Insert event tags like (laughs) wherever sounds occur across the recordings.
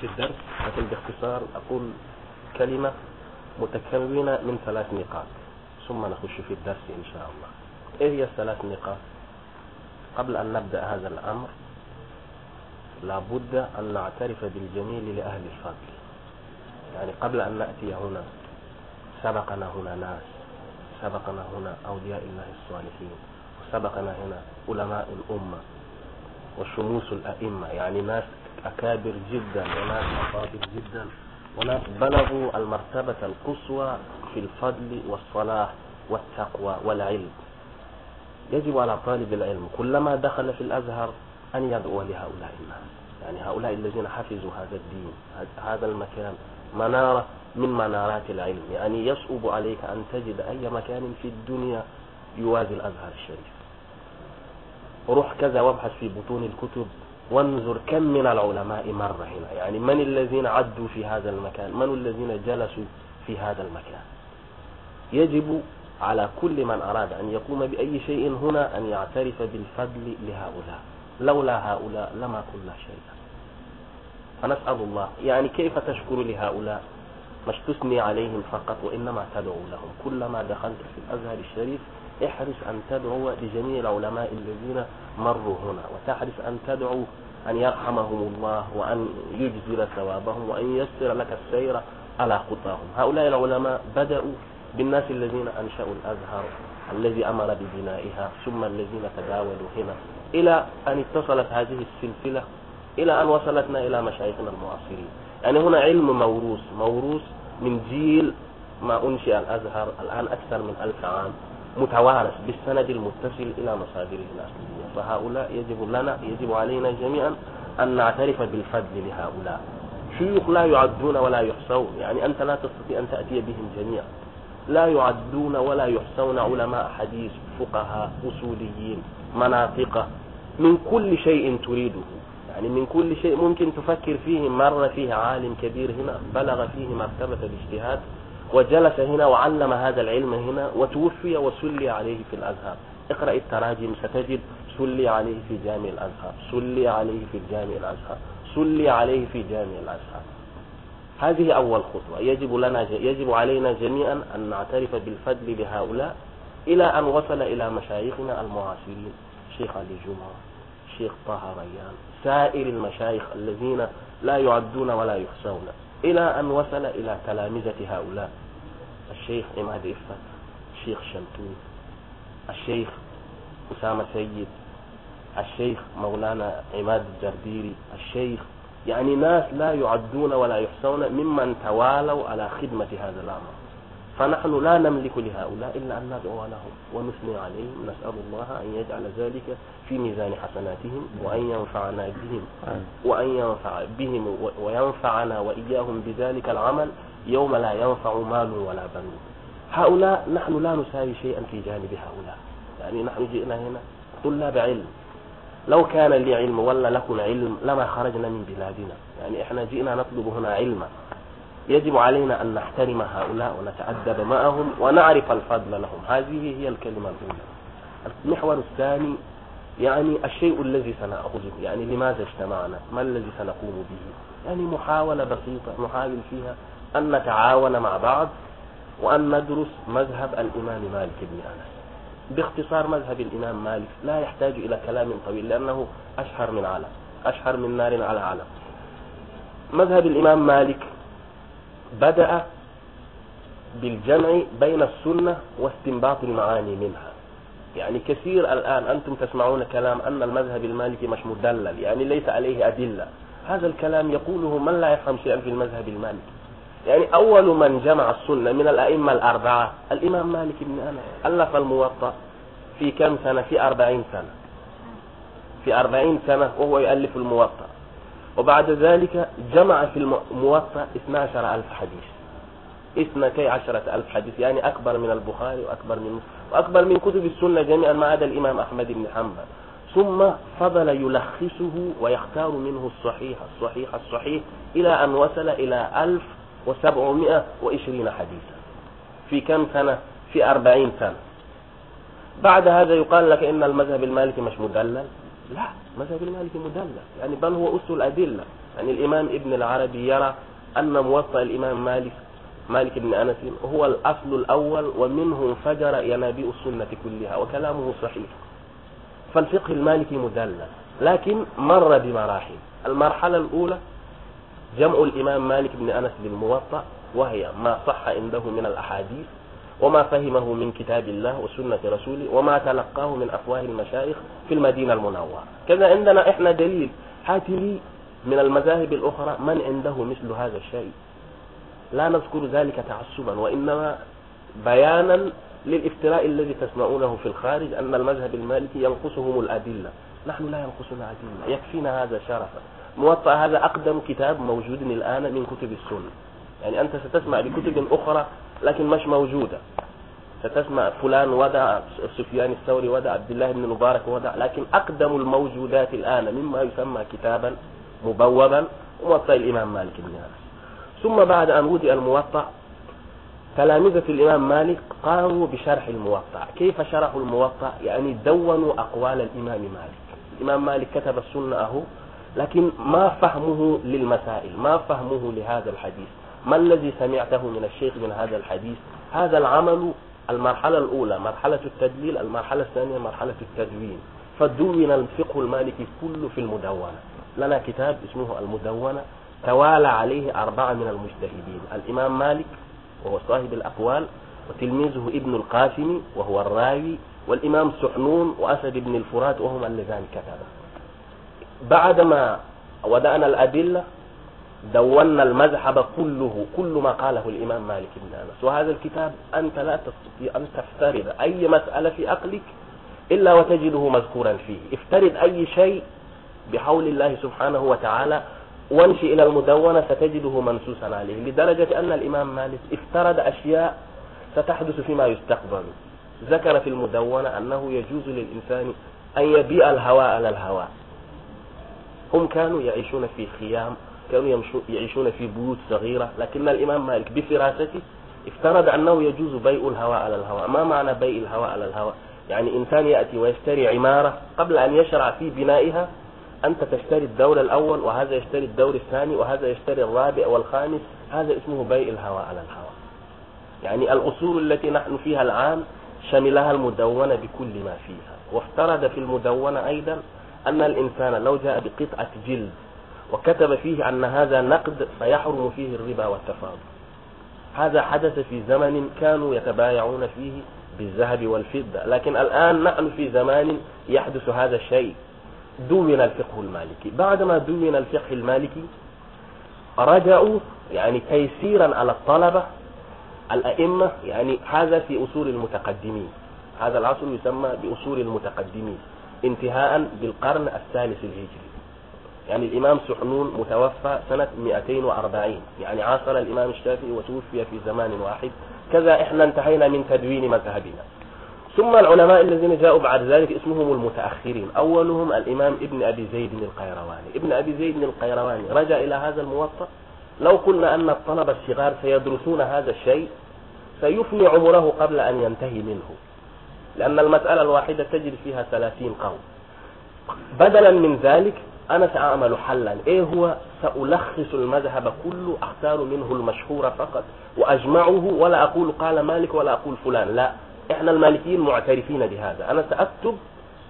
في الدرس لكن باختصار أقول كلمة متكونة من ثلاث نقاط. ثم نخش في الدرس إن شاء الله. إيه هي الثلاث نقاط؟ قبل أن نبدأ هذا الأمر لابد أن نعترف بالجميل لأهل الفضل. يعني قبل أن نأتي هنا سبقنا هنا ناس سبقنا هنا أولياء الله الصالحين وسبقنا هنا علماء الأمة وشموس الأئمة. يعني ناس أكابر جدا وناس أفاضل جدا وناس بلغوا المرتبة القصوى في الفضل والصلاح والتقوى والعلم. يجب على طالب العلم كلما دخل في الأزهر أن يدعو لهؤلاء الناس. يعني هؤلاء الذين حفظوا هذا الدين هذا المكان منارة من منارات العلم. يعني يصعب عليك أن تجد أي مكان في الدنيا يوازي الأزهر الشريف. روح كذا وابحث في بطون الكتب. وانظر كم من العلماء مر هنا. يعني من الذين عدوا في هذا المكان؟ من الذين جلسوا في هذا المكان؟ يجب على كل من أراد أن يقوم بأي شيء هنا أن يعترف بالفضل لهؤلاء. لولا هؤلاء لما كنا شيئا. فنسأل الله. يعني كيف تشكر لهؤلاء؟ مش تثني عليهم فقط وإنما تدعو لهم. كلما دخلت في الأزهر الشريف احرص أن تدعو لجميع العلماء الذين مروا هنا وتحرص أن تدعو أن يرحمهم الله وأن يجزل ثوابهم وأن يسر لك السير على خطاهم. هؤلاء العلماء بدأوا بالناس الذين أنشأوا الأزهر الذي أمر ببنائها ثم الذين تداولوا هنا. إلى أن اتصلت هذه السلسلة إلى أن وصلتنا إلى مشايخنا المعاصرين. يعني هنا علم موروث موروث من جيل ما أنشئ الأزهر الآن أكثر من ألف عام. متوارث بالسند المتصل إلى مصادره الأصلية فهؤلاء يجب لنا يجب علينا جميعا أن نعترف بالفضل لهؤلاء. شيوخ لا يعدون ولا يحصون يعني أنت لا تستطيع أن تأتي بهم جميعا. لا يعدون ولا يحصون علماء حديث فقهاء أصوليين مناطق. من كل شيء تريده. يعني من كل شيء ممكن تفكر فيه مر فيه عالم كبير هنا بلغ فيه مرتبة الاجتهاد. وجلس هنا وعلم هذا العلم هنا وتوفي وسلي عليه في الأزهر اقرأ التراجم ستجد سلي عليه في جامع الأزهر سلي عليه في جامع الأزهر سلي عليه في جامع الأزهر هذه أول خطوة. يجب لنا يجب علينا جميعا أن نعترف بالفضل لهؤلاء إلى أن وصل إلى مشايخنا المعاصرين. شيخ علي جمعة شيخ طه ريان سائر المشايخ الذين لا يعدون ولا يحصون إلى أن وصل إلى تلامذة هؤلاء. الشيخ عماد إفت الشيخ شمتون الشيخ أسامة سيد الشيخ مولانا عماد الجرديري الشيخ يعني ناس لا يعدون ولا يحصون ممن توالوا على خدمة هذا الأمر. فنحن لا نملك لهؤلاء إلا أن ندعو لهم ونثني عليهم. نسأل الله أن يجعل ذلك في ميزان حسناتهم وأن ينفعنا بهم وأن ينفع بهم وينفعنا وإياهم بذلك العمل يوم لا ينفع مال ولا بنون. هؤلاء نحن لا نساوي شيئا في جانب هؤلاء. يعني نحن جئنا هنا طلاب علم. لو كان لي علم ولا لكم علم لما خرجنا من بلادنا. يعني إحنا جئنا نطلب هنا علما يجب علينا أن نحترم هؤلاء ونتأدب معهم ونعرف الفضل لهم. هذه هي الكلمة الأولى. المحور الثاني يعني الشيء الذي سنأخذه يعني لماذا اجتمعنا؟ ما الذي سنقوم به؟ يعني محاولة بسيطة نحاول فيها أن نتعاون مع بعض وأن ندرس مذهب الإمام مالك بن أنس. باختصار مذهب الإمام مالك لا يحتاج إلى كلام طويل لأنه أشهر من علم أشهر من نار على علم مذهب الإمام مالك بدأ بالجمع بين السنة واستنباط المعاني منها. يعني كثير الآن أنتم تسمعون كلام أن المذهب المالكي مش مدلل يعني ليس عليه أدلة. هذا الكلام يقوله من لا يفهم شيئا في المذهب المالكي. يعني أول من جمع السنة من الأئمة الأربعة الإمام مالك بن أنس ألف الموطأ في كم سنة؟ في أربعين سنة. في أربعين سنة وهو يؤلف الموطأ. وبعد ذلك جمع في الموطأ 12 ألف حديث. اثنتي عشرة ألف حديث يعني أكبر من البخاري وأكبر من وأكبر من كتب السنة جميعا ما عدا الإمام أحمد بن حنبل. ثم فضل يلخصه ويختار منه الصحيح الصحيح الصحيح إلى أن وصل إلى ألف وسبعمائة وعشرين حديثا في كم سنة؟ في أربعين سنة. بعد هذا يقال لك إن المذهب المالكي مش مدلل؟ لا. مذهب المالكي مدلل. يعني بل هو أس الأدلة يعني الإمام ابن العربي يرى أن موطأ الإمام مالك مالك بن أنس هو الأصل الأول ومنه انفجر ينابيع السنة كلها وكلامه صحيح. فالفقه المالكي مدلل. لكن مر بمراحل. المرحلة الأولى جمع الإمام مالك بن أنس للموطأ وهي ما صح عنده من الأحاديث وما فهمه من كتاب الله وسنة رسوله وما تلقاه من أفواه المشايخ في المدينة المنورة. كذا عندنا إحنا دليل. هات لي من المذاهب الأخرى من عنده مثل هذا الشيء. لا نذكر ذلك تعصبا وإنما بيانا للإفتراء الذي تسمعونه في الخارج أن المذهب المالكي ينقصهم الأدلة. نحن لا ينقصنا أدلة. يكفينا هذا شرفا. موطأ هذا أقدم كتاب موجود الآن من كتب السنة. يعني أنت ستسمع بكتب أخرى لكن مش موجودة. ستسمع فلان ودع سفيان الثوري ودع عبد الله بن مبارك ودع لكن أقدم الموجودات الآن مما يسمى كتابا مبوبا موطأ الإمام مالك بن أنس. ثم بعد أن وضع الموطأ تلامذة الإمام مالك قاموا بشرح الموطأ. كيف شرحوا الموطأ؟ يعني دونوا أقوال الإمام مالك. الإمام مالك كتب السنة أهو لكن ما فهمه للمسائل ما فهمه لهذا الحديث. ما الذي سمعته من الشيخ من هذا الحديث؟ هذا العمل المرحلة الأولى مرحلة التدليل المرحلة الثانية مرحلة التدوين. فدون الفقه المالكي كله في المدونة. لنا كتاب اسمه المدونة توالى عليه أربعة من المجتهدين. الإمام مالك وهو صاحب الأقوال وتلميذه ابن القاسم وهو الراوي والإمام سحنون وأسد بن الفرات وهم اللذان كتبا بعدما ودأنا الأدلة دونا المذهب كله كل ما قاله الإمام مالك بن أنس. وهذا الكتاب أنت لا تستطيع أن تفترض أي مسألة في عقلك إلا وتجده مذكورا فيه. افترض أي شيء بحول الله سبحانه وتعالى وامشي إلى المدونة ستجده منسوسا عليه. لدرجة أن الإمام مالك افترض أشياء ستحدث فيما يستقبل. ذكر في المدونة أنه يجوز للإنسان أن يبيع الهواء على الهواء. هم كانوا يعيشون في خيام كانوا يعيشون في بيوت صغيرة لكن الإمام مالك بفراسته افترض أنه يجوز بيع الهواء على الهواء. ما معنى بيع الهواء على الهواء؟ يعني إنسان يأتي ويشتري عمارة قبل أن يشرع في بنائها أنت تشتري الدور الأول وهذا يشتري الدور الثاني وهذا يشتري الرابع والخامس هذا اسمه بيع الهواء على الهواء. يعني الأصول التي نحن فيها الآن شملها المدونة بكل ما فيها. وافترض في المدونة أيضا أن الإنسان لو جاء بقطعة جلد وكتب فيه أن هذا نقد فيحرم فيه الربا والتفاضل. هذا حدث في زمن كانوا يتبايعون فيه بالذهب والفضة. لكن الآن نحن في زمان يحدث هذا الشيء. دون الفقه المالكي. بعدما دون الفقه المالكي رجعوا يعني تيسيرا على الطلبة الأئمة يعني هذا في أصول المتقدمين. هذا العصر يسمى بأصول المتقدمين. انتهاء بالقرن الثالث الهجري يعني الإمام سحنون متوفى سنة 240 يعني عاصر الإمام الشافعي وتوفي في زمان واحد. كذا إحنا انتهينا من تدوين مذهبنا. ثم العلماء الذين جاءوا بعد ذلك اسمهم المتأخرين. أولهم الإمام ابن أبي زيد القيرواني. ابن أبي زيد القيرواني رجع إلى هذا الموطأ. لو قلنا أن الطلبة الصغار سيدرسون هذا الشيء سيفني عمره قبل أن ينتهي منه. لأن المسألة الواحدة تجد فيها ثلاثين قول بدلا من ذلك أنا سأعمل حلا. إيه هو؟ سألخص المذهب كله أختار منه المشهور فقط وأجمعه ولا أقول قال مالك ولا أقول فلان. لا إحنا المالكيين معترفين بهذا. أنا سأكتب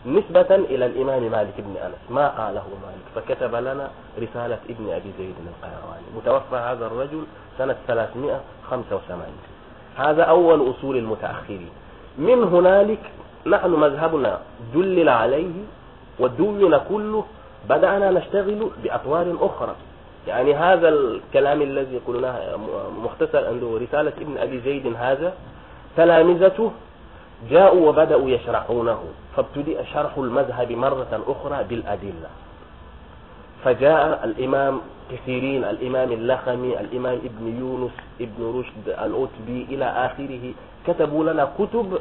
نسبة إلى الإمام مالك بن أنس. ما قاله مالك؟ فكتب لنا رسالة ابن أبي زيد القيرواني متوفى هذا الرجل سنة 385 هذا أول أصول المتأخرين. من هنالك نحن مذهبنا دلل عليه ودون كله بدأنا نشتغل بأطوار أخرى. يعني هذا الكلام الذي قلناه مختصر عنده رسالة ابن أبي زيد هذا تلامذته جاءوا وبدأوا يشرحونه فابتدأ شرح المذهب مرة أخرى بالأدلة. فجاء الإمام كثيرين الإمام اللخمي الإمام ابن يونس ابن رشد الأتبي إلى آخره كتبوا لنا كتب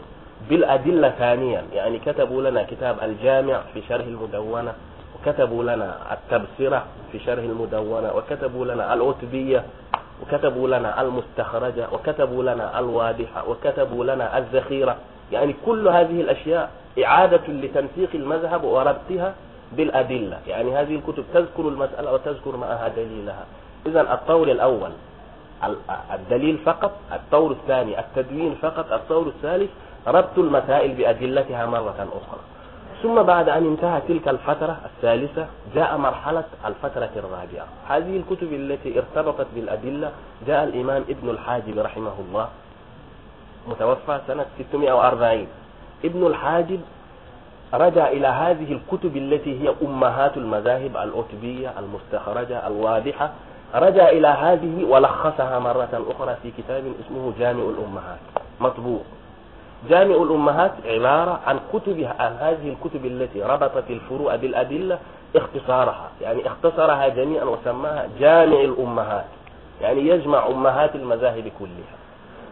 بالأدلة ثانيا. يعني كتبوا لنا كتاب الجامع في شرح المدونة. وكتبوا لنا التبصرة في شرح المدونة وكتبوا لنا الأتبية وكتبوا لنا المستخرجة وكتبوا لنا الواضحة وكتبوا لنا الذخيرة. يعني كل هذه الأشياء إعادة لتنسيق المذهب وربطها بالأدلة. يعني هذه الكتب تذكر المسألة وتذكر معها دليلها. إذا الطور الأول الدليل فقط الطور الثاني التدوين فقط الطور الثالث ربط المسائل بأدلتها مرة أخرى. ثم بعد أن انتهى تلك الفترة الثالثة جاء مرحلة الفترة الرابعة. هذه الكتب التي ارتبطت بالأدلة جاء الإمام ابن الحاجب رحمه الله متوفى سنة 640 ابن الحاجب رجع إلى هذه الكتب التي هي أمهات المذاهب الأوتبية المستخرجة الواضحة رجع إلى هذه ولخصها مرة أخرى في كتاب اسمه جامع الأمهات مطبوع. جامع الأمهات عبارة عن كتب عن هذه الكتب التي ربطت الفروع بالأدلة اختصارها. يعني اختصرها جميعا وسماها جامع الأمهات. يعني يجمع أمهات المذاهب كلها.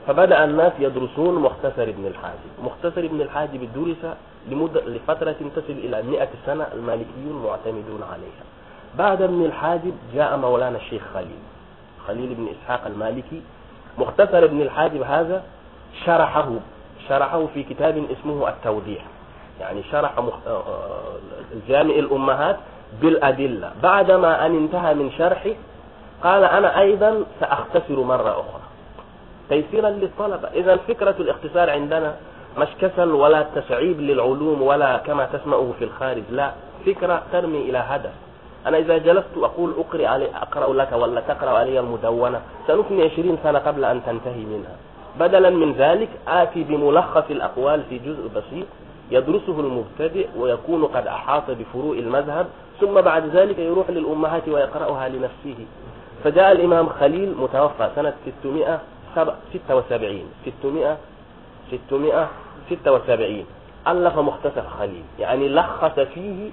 فبدأ الناس يدرسون مختصر ابن الحاجب. مختصر ابن الحاجب درس لمدة لفترة تصل إلى 100 سنة المالكيون معتمدون عليها. بعد ابن الحاجب جاء مولانا الشيخ خليل. خليل بن إسحاق المالكي. مختصر ابن الحاجب هذا شرحه شرحه في كتاب اسمه التوضيح يعني شرح. آه، آه، الجامع الأمهات بالأدلة. بعدما أن انتهى من شرحه قال أنا أيضا سأختصر مرة أخرى. تيسيرا للطلبة. إذا فكرة الاختصار عندنا مش كسل ولا تشعيب للعلوم ولا كما تسمعه في الخارج. لا فكرة ترمي إلى هدف. أنا إذا جلست أقول أقرأ, علي أقرأ لك ولا تقرأ علي المدونة. سنفني عشرين سنة قبل أن تنتهي منها. بدلا من ذلك آتي بملخص الأقوال في جزء بسيط يدرسه المبتدئ ويكون قد أحاط بفروع المذهب ثم بعد ذلك يروح للأمهات ويقرأها لنفسه. فجاء الإمام خليل متوفى سنة 676 600 676 ألف مختصر خليل. يعني لخص فيه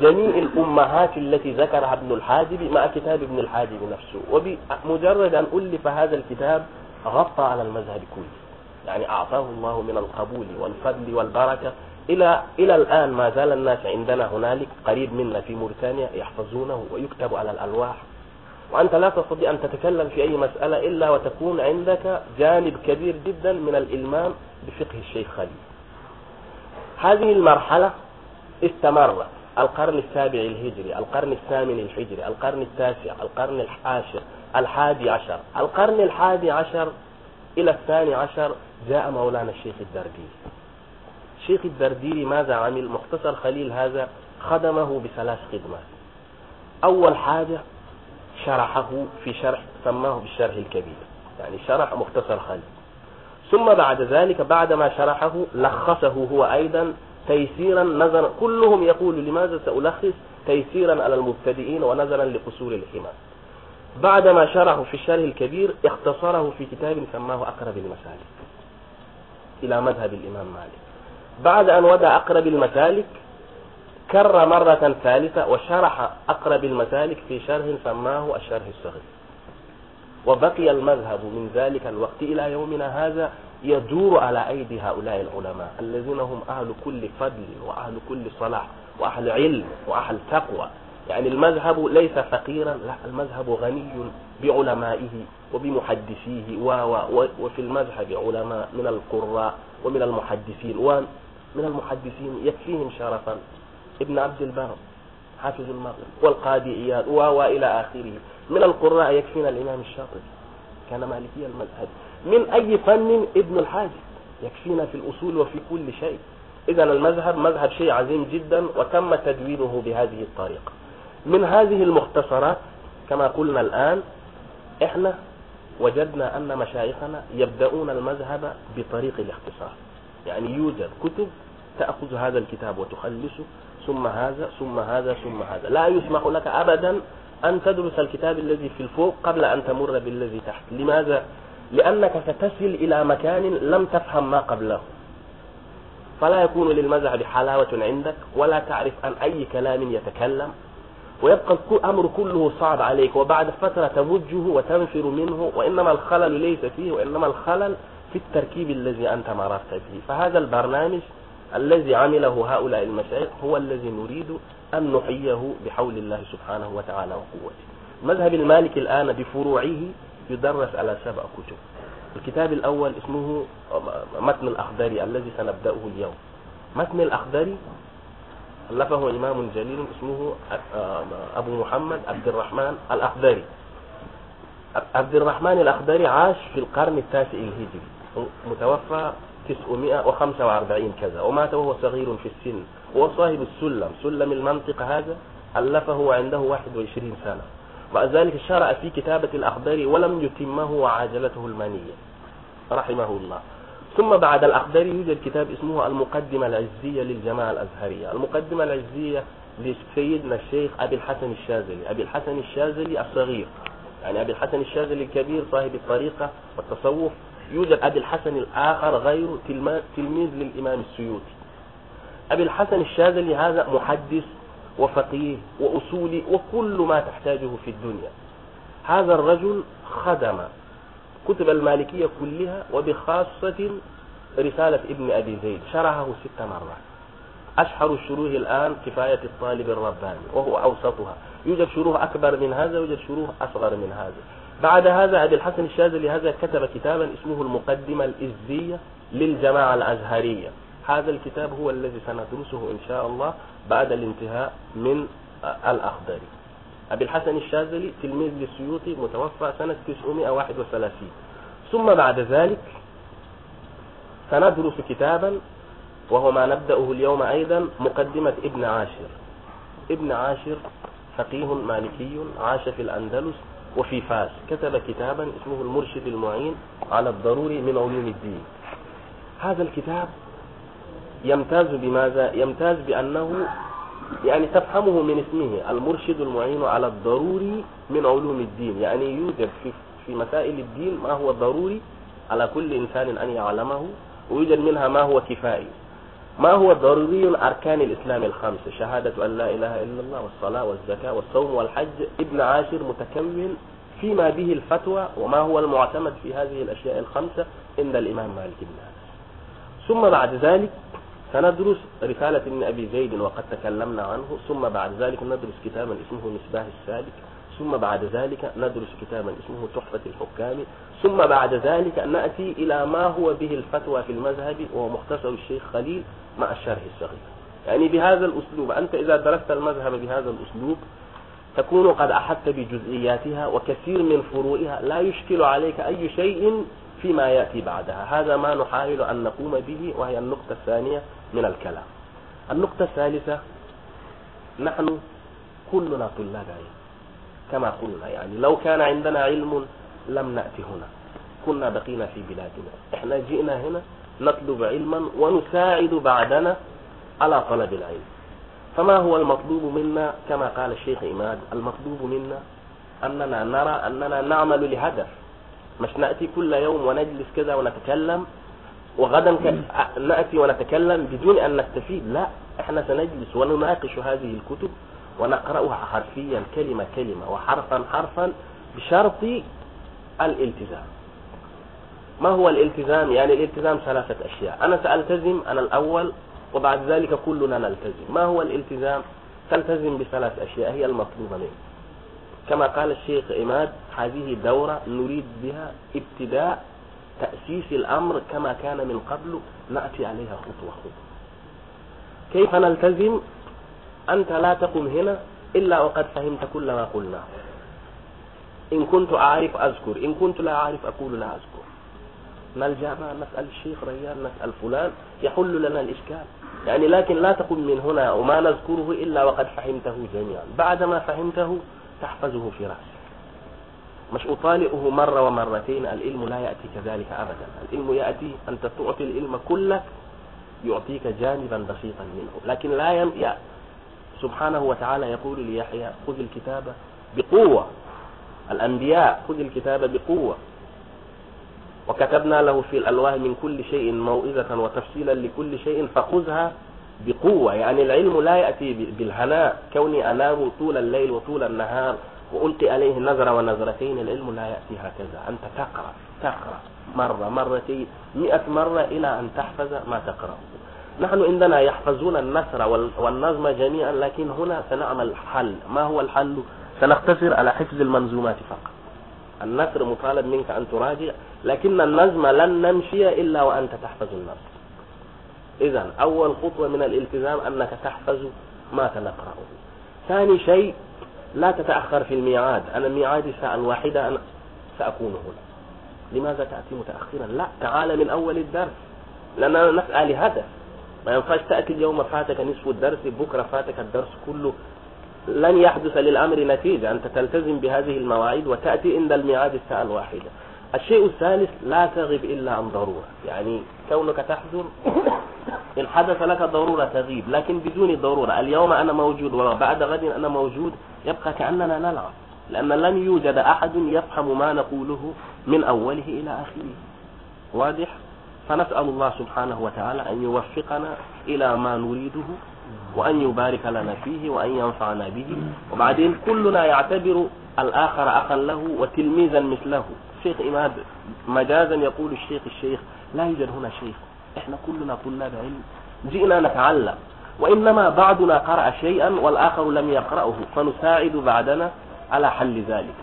جميع الأمهات التي ذكرها ابن الحاجب مع كتاب ابن الحاجب نفسه. وبمجرد أن ألف هذا الكتاب غطى على المذهب كله. يعني أعطاه الله من القبول والفضل والبركة. إلى إلى الآن ما زال الناس عندنا هنالك قريب منا في موريتانيا يحفظونه ويكتب على الألواح. وأنت لا تستطيع أن تتكلم في أي مسألة إلا وتكون عندك جانب كبير جدا من الإلمام بفقه الشيخ خليل. هذه المرحلة استمرت القرن السابع الهجري القرن الثامن الهجري القرن التاسع القرن العاشر الحادي عشر. القرن الحادي عشر إلى الثاني عشر جاء مولانا الشيخ الدرديري الشيخ الدرديري ماذا عمل؟ مختصر خليل هذا خدمه بثلاث خدمات. أول حاجة شرحه في شرح سماه بالشرح الكبير يعني شرح مختصر خليل. ثم بعد ذلك بعدما شرحه لخصه هو أيضا تيسيرا نظرا كلهم يقول لماذا سألخص تيسيرا على المبتدئين ونظرا لقصور الحمى بعدما شرحه في الشرح الكبير اختصره في كتاب سماه أقرب المسالك. إلى مذهب الإمام مالك. بعد أن وضع أقرب المسالك كر مرة ثالثة وشرح أقرب المسالك في شرح سماه الشرح الصغير. وبقي المذهب من ذلك الوقت إلى يومنا هذا يدور على أيدي هؤلاء العلماء الذين هم أهل كل فضل وأهل كل صلاح وأهل علم وأهل تقوى. يعني المذهب ليس فقيرا لا المذهب غني بعلمائه وبمحدثيه و وفي المذهب علماء من القراء ومن المحدثين ومن المحدثين يكفيهم شرفا. ابن عبد البر حافظ المغرب والقاضي إياد وإلى آخره. من القراء يكفينا الإمام الشاطبي كان مالكي المذهب. من أي فن ابن الحاج يكفينا في الأصول وفي كل شيء. إذا المذهب مذهب شيء عظيم جدا وتم تدوينه بهذه الطريقة. من هذه المختصرات كما قلنا الآن إحنا وجدنا أن مشايخنا يبدأون المذهب بطريق الاختصار. يعني يوجد كتب تأخذ هذا الكتاب وتخلصه ثم هذا ثم هذا ثم هذا. لا يسمح لك أبدا أن تدرس الكتاب الذي في الفوق قبل أن تمر بالذي تحت. لماذا؟ لأنك ستصل إلى مكان لم تفهم ما قبله. فلا يكون للمذهب حلاوة عندك ولا تعرف عن أي كلام يتكلم. ويبقى الأمر كله صعب عليك وبعد فترة تمجه وتنفر منه وإنما الخلل ليس فيه وإنما الخلل في التركيب الذي أنت مررت به. فهذا البرنامج الذي عمله هؤلاء المشايخ هو الذي نريد أن نحييه بحول الله سبحانه وتعالى وقوته. مذهب المالك الآن بفروعه يدرس على سبع كتب. الكتاب الأول اسمه متن الأخضري الذي سنبدأه اليوم. متن الأخضري ألفه إمام جليل اسمه آه، أبو محمد عبد الرحمن الأخضري. عبد الرحمن الأخضري عاش في القرن التاسع الهجري متوفى 945 كذا ومات وهو صغير في السن هو صاحب السلم سلم المنطق هذا ألفه عنده 21 سنة. بعد ذلك شرع في كتابة الأخضر ولم يتمه وعاجلته المانية رحمه الله. ثم بعد الأخضر يوجد كتاب اسمه المقدمة العزية للجماعة الأزهرية. المقدمة العزية لسيدنا الشيخ أبي الحسن الشاذلي. أبي الحسن الشاذلي الصغير. يعني أبي الحسن الشاذلي الكبير صاحب الطريقة والتصوف. يوجد أبي الحسن الآخر غير تلميذ للإمام السيوطي. أبي الحسن الشاذلي هذا محدث وفقيه وأصولي وكل ما تحتاجه في الدنيا. هذا الرجل خدم كتب المالكية كلها وبخاصة رسالة ابن أبي زيد. شرحه ست مرات. أشهر الشروح الآن كفاية الطالب الرباني وهو أوسطها. يوجد شروح أكبر من هذا ويوجد شروح أصغر من هذا. بعد هذا أبي الحسن الشاذلي هذا كتب كتابا اسمه المقدمة الإزية للجماعة الأزهرية. هذا الكتاب هو الذي سندرسه إن شاء الله بعد الانتهاء من الأخضري أبي الحسن الشاذلي تلميذ للسيوطي متوفى سنة 931 ثم بعد ذلك سندرس كتابا وهو ما نبدأه اليوم أيضا مقدمة ابن عاشر. ابن عاشر فقيه مالكي عاش في الأندلس وفي فاس. كتب كتابا اسمه المرشد المعين على الضروري من علوم الدين. هذا الكتاب يمتاز بماذا؟ يمتاز بأنه يعني تفهمه من اسمه المرشد المعين على الضروري من علوم الدين. يعني يوجد في في مسائل الدين ما هو ضروري على كل إنسان أن يعلمه ويوجد منها ما هو كفائي. ما هو ضروري أركان الإسلام الخمسة شهادة أن لا إله إلا الله والصلاة والزكاة والصوم والحج. ابن عاشر متكون فيما به الفتوى وما هو المعتمد في هذه الأشياء الخمسة؟ عند الإمام مالك. بن ثم بعد ذلك سندرس رسالة ابن أبي زيد وقد تكلمنا عنه ثم بعد ذلك ندرس كتابا اسمه مصباح السالك ثم بعد ذلك ندرس كتابا اسمه تحفة الحكام ثم بعد ذلك نأتي إلى ما هو به الفتوى في المذهب وهو مختصر الشيخ خليل مع الشرح الصغير. يعني بهذا الأسلوب أنت إذا درست المذهب بهذا الأسلوب تكون قد أحدت بجزئياتها وكثير من فروعها لا يشكل عليك أي شيء فيما يأتي بعدها. هذا ما نحاول أن نقوم به وهي النقطة الثانية. من الكلام. النقطة الثالثة نحن كلنا طلاب علم. كما قلنا يعني لو كان عندنا علم لم نأتي هنا. كنا بقينا في بلادنا. إحنا جئنا هنا نطلب علما ونساعد بعدنا على طلب العلم. فما هو المطلوب منا؟ كما قال الشيخ إماد المطلوب منا أننا نرى أننا نعمل لهدف. مش نأتي كل يوم ونجلس كذا ونتكلم وغدا نأتي ونتكلم بدون أن نستفيد. لا إحنا سنجلس ونناقش هذه الكتب ونقرأها حرفيا كلمة كلمة وحرفا حرفا بشرط الالتزام. ما هو الالتزام؟ يعني الالتزام ثلاثة أشياء. أنا سألتزم أنا الأول وبعد ذلك كلنا نلتزم. ما هو الالتزام؟ تلتزم بثلاث أشياء هي المطلوبة منك كما قال الشيخ عماد هذه دورة نريد بها ابتداء تأسيس الأمر كما كان من قبل نأتي عليها خطوة خطوة. كيف نلتزم؟ أنت لا تقم هنا إلا وقد فهمت كل ما قلناه إن كنت أعرف أذكر إن كنت لا أعرف أقول لا أذكر. نلجأ نسأل الشيخ ريان نسأل فلان يحل لنا الإشكال. يعني لكن لا تقم من هنا وما نذكره إلا وقد فهمته جميعا. بعدما فهمته تحفظه في رأسك. مش أطالئه مرة ومرتين العلم لا يأتي كذلك أبدا. العلم يأتي أنت تعطي العلم كلك يعطيك جانبا بسيطا منه. لكن لا يم... سبحانه وتعالى يقول ليحيى خذ الكتاب بقوة. الأنبياء خذ الكتاب بقوة. وكتبنا له في الألواح من كل شيء موئزة وتفصيلا لكل شيء فخذها بقوة. يعني العلم لا يأتي بالهناء كوني أنام طول الليل وطول النهار. وألقي عليه نظرة ونظرتين العلم لا يأتي هكذا. أنت تقرأ تقرأ مرة مرتين مئة مرة إلى أن تحفظ ما تقرأ نحن عندنا يحفظون النثر والنظم جميعا لكن هنا سنعمل حل ما هو الحل؟ سنقتصر على حفظ المنظومات فقط. النثر مطالب منك أن تراجع لكن النظم لن نمشي إلا وأنت تحفظ النظم. إذا أول خطوة من الالتزام أنك تحفظ ما سنقرأه ثاني شيء لا تتأخر في الميعاد. أنا ميعادي الساعة الواحدة أنا سأكون هنا. لماذا تأتي متأخرا؟ لا تعال من أول الدرس. لأننا نسأل هدف ما ينفعش تأتي اليوم فاتك نصف الدرس بكرة فاتك الدرس كله. لن يحدث للأمر نتيجة. أنت تلتزم بهذه المواعيد وتأتي عند الميعاد الساعة الواحدة. الشيء الثالث لا تغب إلا عن ضرورة. يعني كونك تحضر إن حدث لك ضرورة تغيب. لكن بدون ضرورة. اليوم أنا موجود وبعد غد أنا موجود. يبقى كأننا نلعب لأن لن يوجد أحد يفهم ما نقوله من أوله إلى آخره. واضح؟ فنسأل الله سبحانه وتعالى أن يوفقنا إلى ما نريده وأن يبارك لنا فيه وأن ينفعنا به. وبعدين كلنا يعتبر الآخر أخا له وتلميذا مثله. الشيخ إماد مجازا يقول الشيخ الشيخ لا يوجد هنا شيخ. إحنا كلنا طلاب علم. جئنا نتعلم. وإنما بعضنا قرأ شيئا والآخر لم يقرأه فنساعد بعدنا على حل ذلك.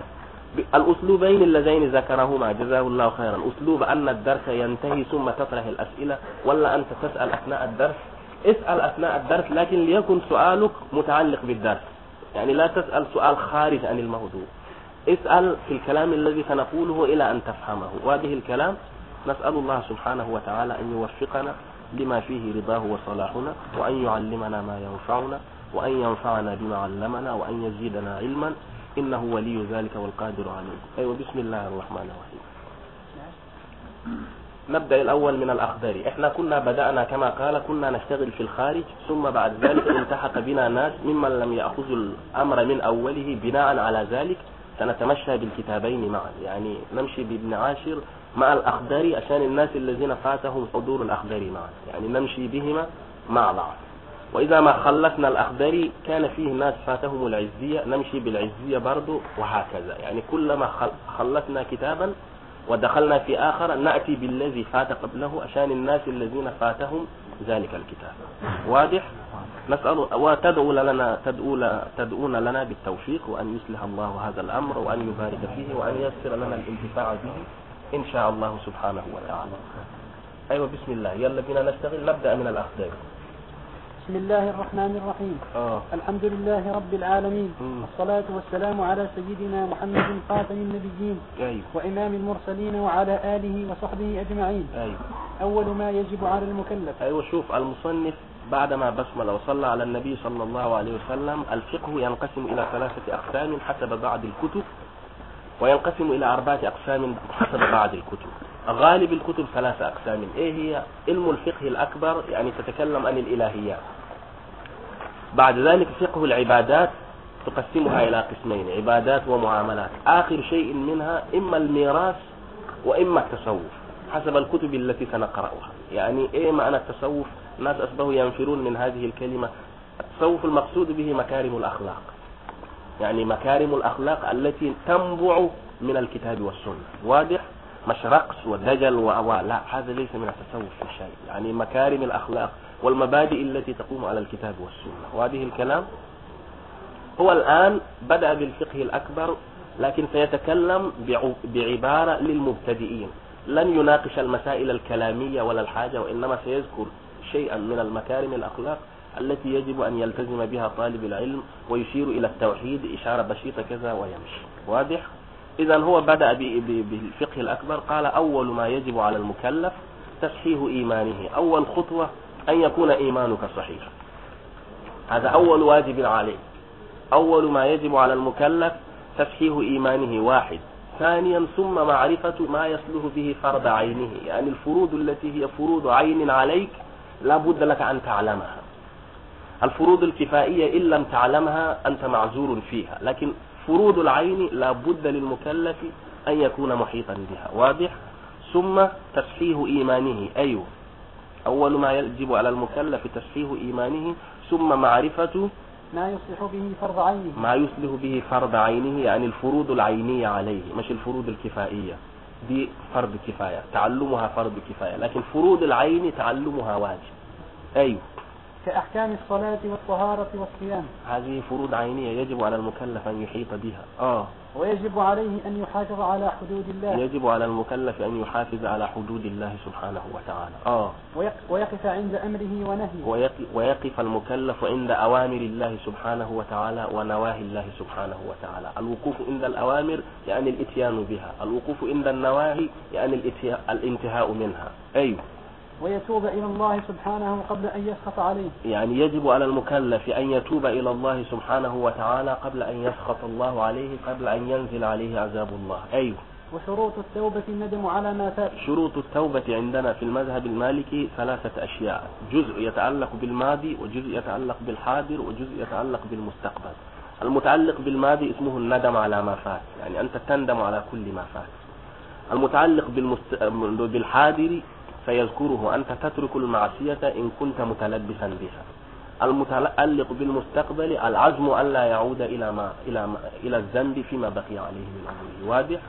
الأسلوبين اللذين ذكرهما جزاه الله خيرا. أسلوب أن الدرس ينتهي ثم تطرح الأسئلة ولا أنت تسأل أثناء الدرس. اسأل أثناء الدرس لكن ليكن سؤالك متعلق بالدرس. يعني لا تسأل سؤال خارج عن الموضوع. اسأل في الكلام الذي سنقوله إلى أن تفهمه. وهذه الكلام نسأل الله سبحانه وتعالى أن يوفقنا لما فيه رضاه وصلاحنا وأن يعلمنا ما ينفعنا وأن ينفعنا بما علمنا وأن يزيدنا علما. إنه ولي ذلك والقادر عليه. أيوة بسم الله الرحمن الرحيم. نبدأ الأول من الأخضر إحنا كنا بدأنا كما قال كنا نشتغل في الخارج ثم بعد ذلك التحق بنا ناس ممن لم يأخذوا الأمر من أوله بناء على ذلك. سنتمشى بالكتابين معا. يعني نمشي بابن عاشر مع الأخضر عشان الناس الذين فاتهم حضور الأخضر معا. يعني نمشي بهما مع بعض. وإذا ما خلصنا الأخضر كان فيه ناس فاتهم العزية نمشي بالعزية برضو وهكذا. يعني كلما خلصنا كتابا ودخلنا في آخر نأتي بالذي فات قبله عشان الناس الذين فاتهم ذلك الكتاب. واضح؟ نسأل وتدعو لنا تدعو تدعون لنا بالتوفيق وأن يصلح الله هذا الأمر وأن يبارك فيه وأن ييسر لنا الانتفاع به. إن شاء الله سبحانه وتعالى. أيوة بسم الله. يلا بنا نشتغل. نبدأ من الأخدار بسم الله الرحمن الرحيم. آه. الحمد لله رب العالمين. مم. والصلاة والسلام على سيدنا محمد خاتم النبيين أيوة وإمام المرسلين وعلى آله وصحبه أجمعين. أيوة أول ما يجب على المكلف. أيوة شوف المصنف بعدما بسمل وصلى على النبي صلى الله عليه وسلم الفقه ينقسم إلى ثلاثة أقسام حسب بعض الكتب. وينقسم إلى أربعة أقسام حسب بعض الكتب. غالب الكتب ثلاثة أقسام. إيه هي؟ علم الفقه الأكبر يعني تتكلم عن الإلهيات. بعد ذلك فقه العبادات تقسمها إلى قسمين عبادات ومعاملات. آخر شيء منها إما الميراث وإما التصوف حسب الكتب التي سنقرأها. يعني إيه معنى التصوف؟ الناس أصبحوا ينفرون من هذه الكلمة. التصوف المقصود به مكارم الأخلاق. يعني مكارم الأخلاق التي تنبع من الكتاب والسنة. واضح؟ مش رقص ودجل وأواء لا هذا ليس من التصوف في شيء يعني مكارم الأخلاق والمبادئ التي تقوم على الكتاب والسنة. وهذه الكلام هو الآن بدأ بالفقه الأكبر لكن سيتكلم بعبارة للمبتدئين. لن يناقش المسائل الكلامية ولا الحاجة وإنما سيذكر شيئا من المكارم الأخلاق التي يجب أن يلتزم بها طالب العلم ويشير إلى التوحيد إشارة بسيطة كذا ويمشي. واضح؟ إذا هو بدأ بالفقه الأكبر قال أول ما يجب على المكلف تصحيح إيمانه. أول خطوة أن يكون إيمانك صحيحا هذا أول واجب عليه. أول ما يجب على المكلف تصحيح إيمانه واحد. ثانيا ثم معرفة ما يصلح به فرض عينه. يعني الفروض التي هي فروض عين عليك لا بد لك أن تعلمها. الفروض الكفائية إن لم تعلمها أنت معذور فيها لكن فروض العين لا بد للمكلف أن يكون محيطا بها. واضح؟ ثم تصحيح إيمانه. أيوه. أول ما يجب على المكلف تصحيح إيمانه ثم معرفة ما يصلح به فرض عينه. ما يصلح به فرض عينه يعني الفروض العينية عليه مش الفروض الكفائية. دي فرض كفاية تعلمها فرض كفاية لكن فروض العين تعلمها واجب. أيوه. كأحكام الصلاة والطهارة والصيام. هذه فروض عينية يجب على المكلف أن يحيط بها. آه. ويجب عليه أن يحافظ على حدود الله. يجب على المكلف أن يحافظ على حدود الله سبحانه وتعالى. آه. ويق- ويقف عند أمره ونهيه. ويق- ويقف المكلف عند أوامر الله سبحانه وتعالى ونواهي الله سبحانه وتعالى. الوقوف عند الأوامر يعني الإتيان بها. الوقوف عند النواهي يعني الانتهاء منها. أيوه. ويتوب إلى الله سبحانه قبل أن يسخط عليه. يعني يجب على المكلف أن يتوب إلى الله سبحانه وتعالى قبل أن يسخط الله عليه قبل أن ينزل عليه عذاب الله. أيوه وشروط التوبة الندم على ما فات. شروط التوبة عندنا في المذهب المالكي ثلاثة أشياء. جزء يتعلق بالماضي وجزء يتعلق بالحاضر وجزء يتعلق بالمستقبل. المتعلق بالماضي اسمه الندم على ما فات. يعني أنت تندم على كل ما فات. المتعلق بالمست... بالحاضر فيذكره أنت تترك المعصية إن كنت متلبسا بها. المتعلق بالمستقبل العزم ألا يعود إلى ما إلى ما إلى الذنب فيما بقي عليه من عمره واضح؟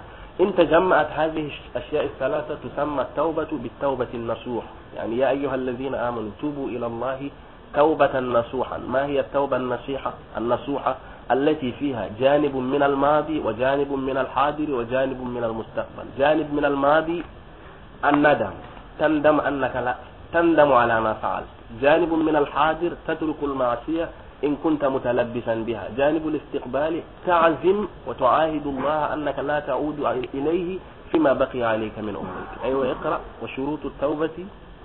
إن تجمعت هذه الأشياء الثلاثة تسمى التوبة بالتوبة النصوح. يعني يا أيها الذين آمنوا توبوا إلى الله توبة نصوحا. ما هي التوبة النصيحة؟ النصوحة التي فيها جانب من الماضي وجانب من الحاضر وجانب من المستقبل. جانب من الماضي الندم. تندم أنك لا تندم على ما فعلت. جانب من الحاضر تترك المعصية إن كنت متلبسا بها. جانب الاستقبال تعزم وتعاهد الله أنك لا تعود إليه فيما بقي عليك من عمرك أيوة اقرأ. وشروط التوبة.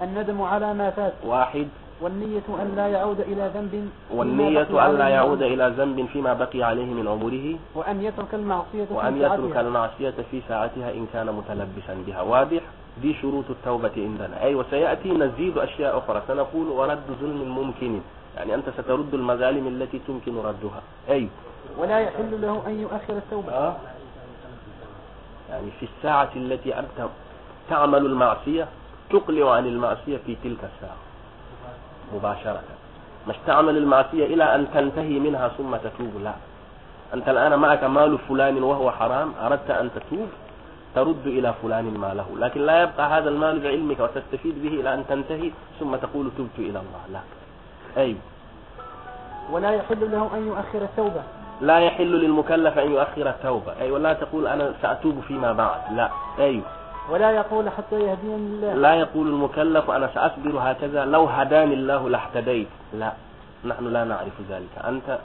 الندم على ما فات. واحد. والنية أن لا يعود إلى ذنب والنية أن لا يعود إلى ذنب فيما بقي عليه من عمره وأن يترك المعصية وأن يترك. المعصية في ساعتها إن كان متلبسا بها. واضح؟ دي شروط التوبة عندنا. أي وسيأتي نزيد أشياء أخرى. سنقول ورد ظلم ممكن يعني أنت سترد المظالم التي تمكن ردها. أي؟ ولا يحل له أن يؤخر التوبة. آه. يعني في الساعة التي أنت تعمل المعصية تقلع عن المعصية في تلك الساعة. مباشرة. مش تعمل المعصية إلى أن تنتهي منها ثم تتوب. لا. أنت الآن معك مال فلان وهو حرام. أردت أن تتوب؟ ترد إلى فلان ماله. لكن لا يبقى هذا المال بعلمك وتستفيد به إلى أن تنتهي ثم تقول تبت إلى الله. لا. أيوه ولا يحل له أن يؤخر التوبة. لا يحل للمكلف أن يؤخر التوبة. أي ولا تقول أنا سأتوب فيما بعد. لا. أيوه ولا يقول حتى يهديني الله. لا يقول المكلف أنا سأصبر هكذا لو هداني الله لاهتديت. لا. نحن لا نعرف ذلك. أنت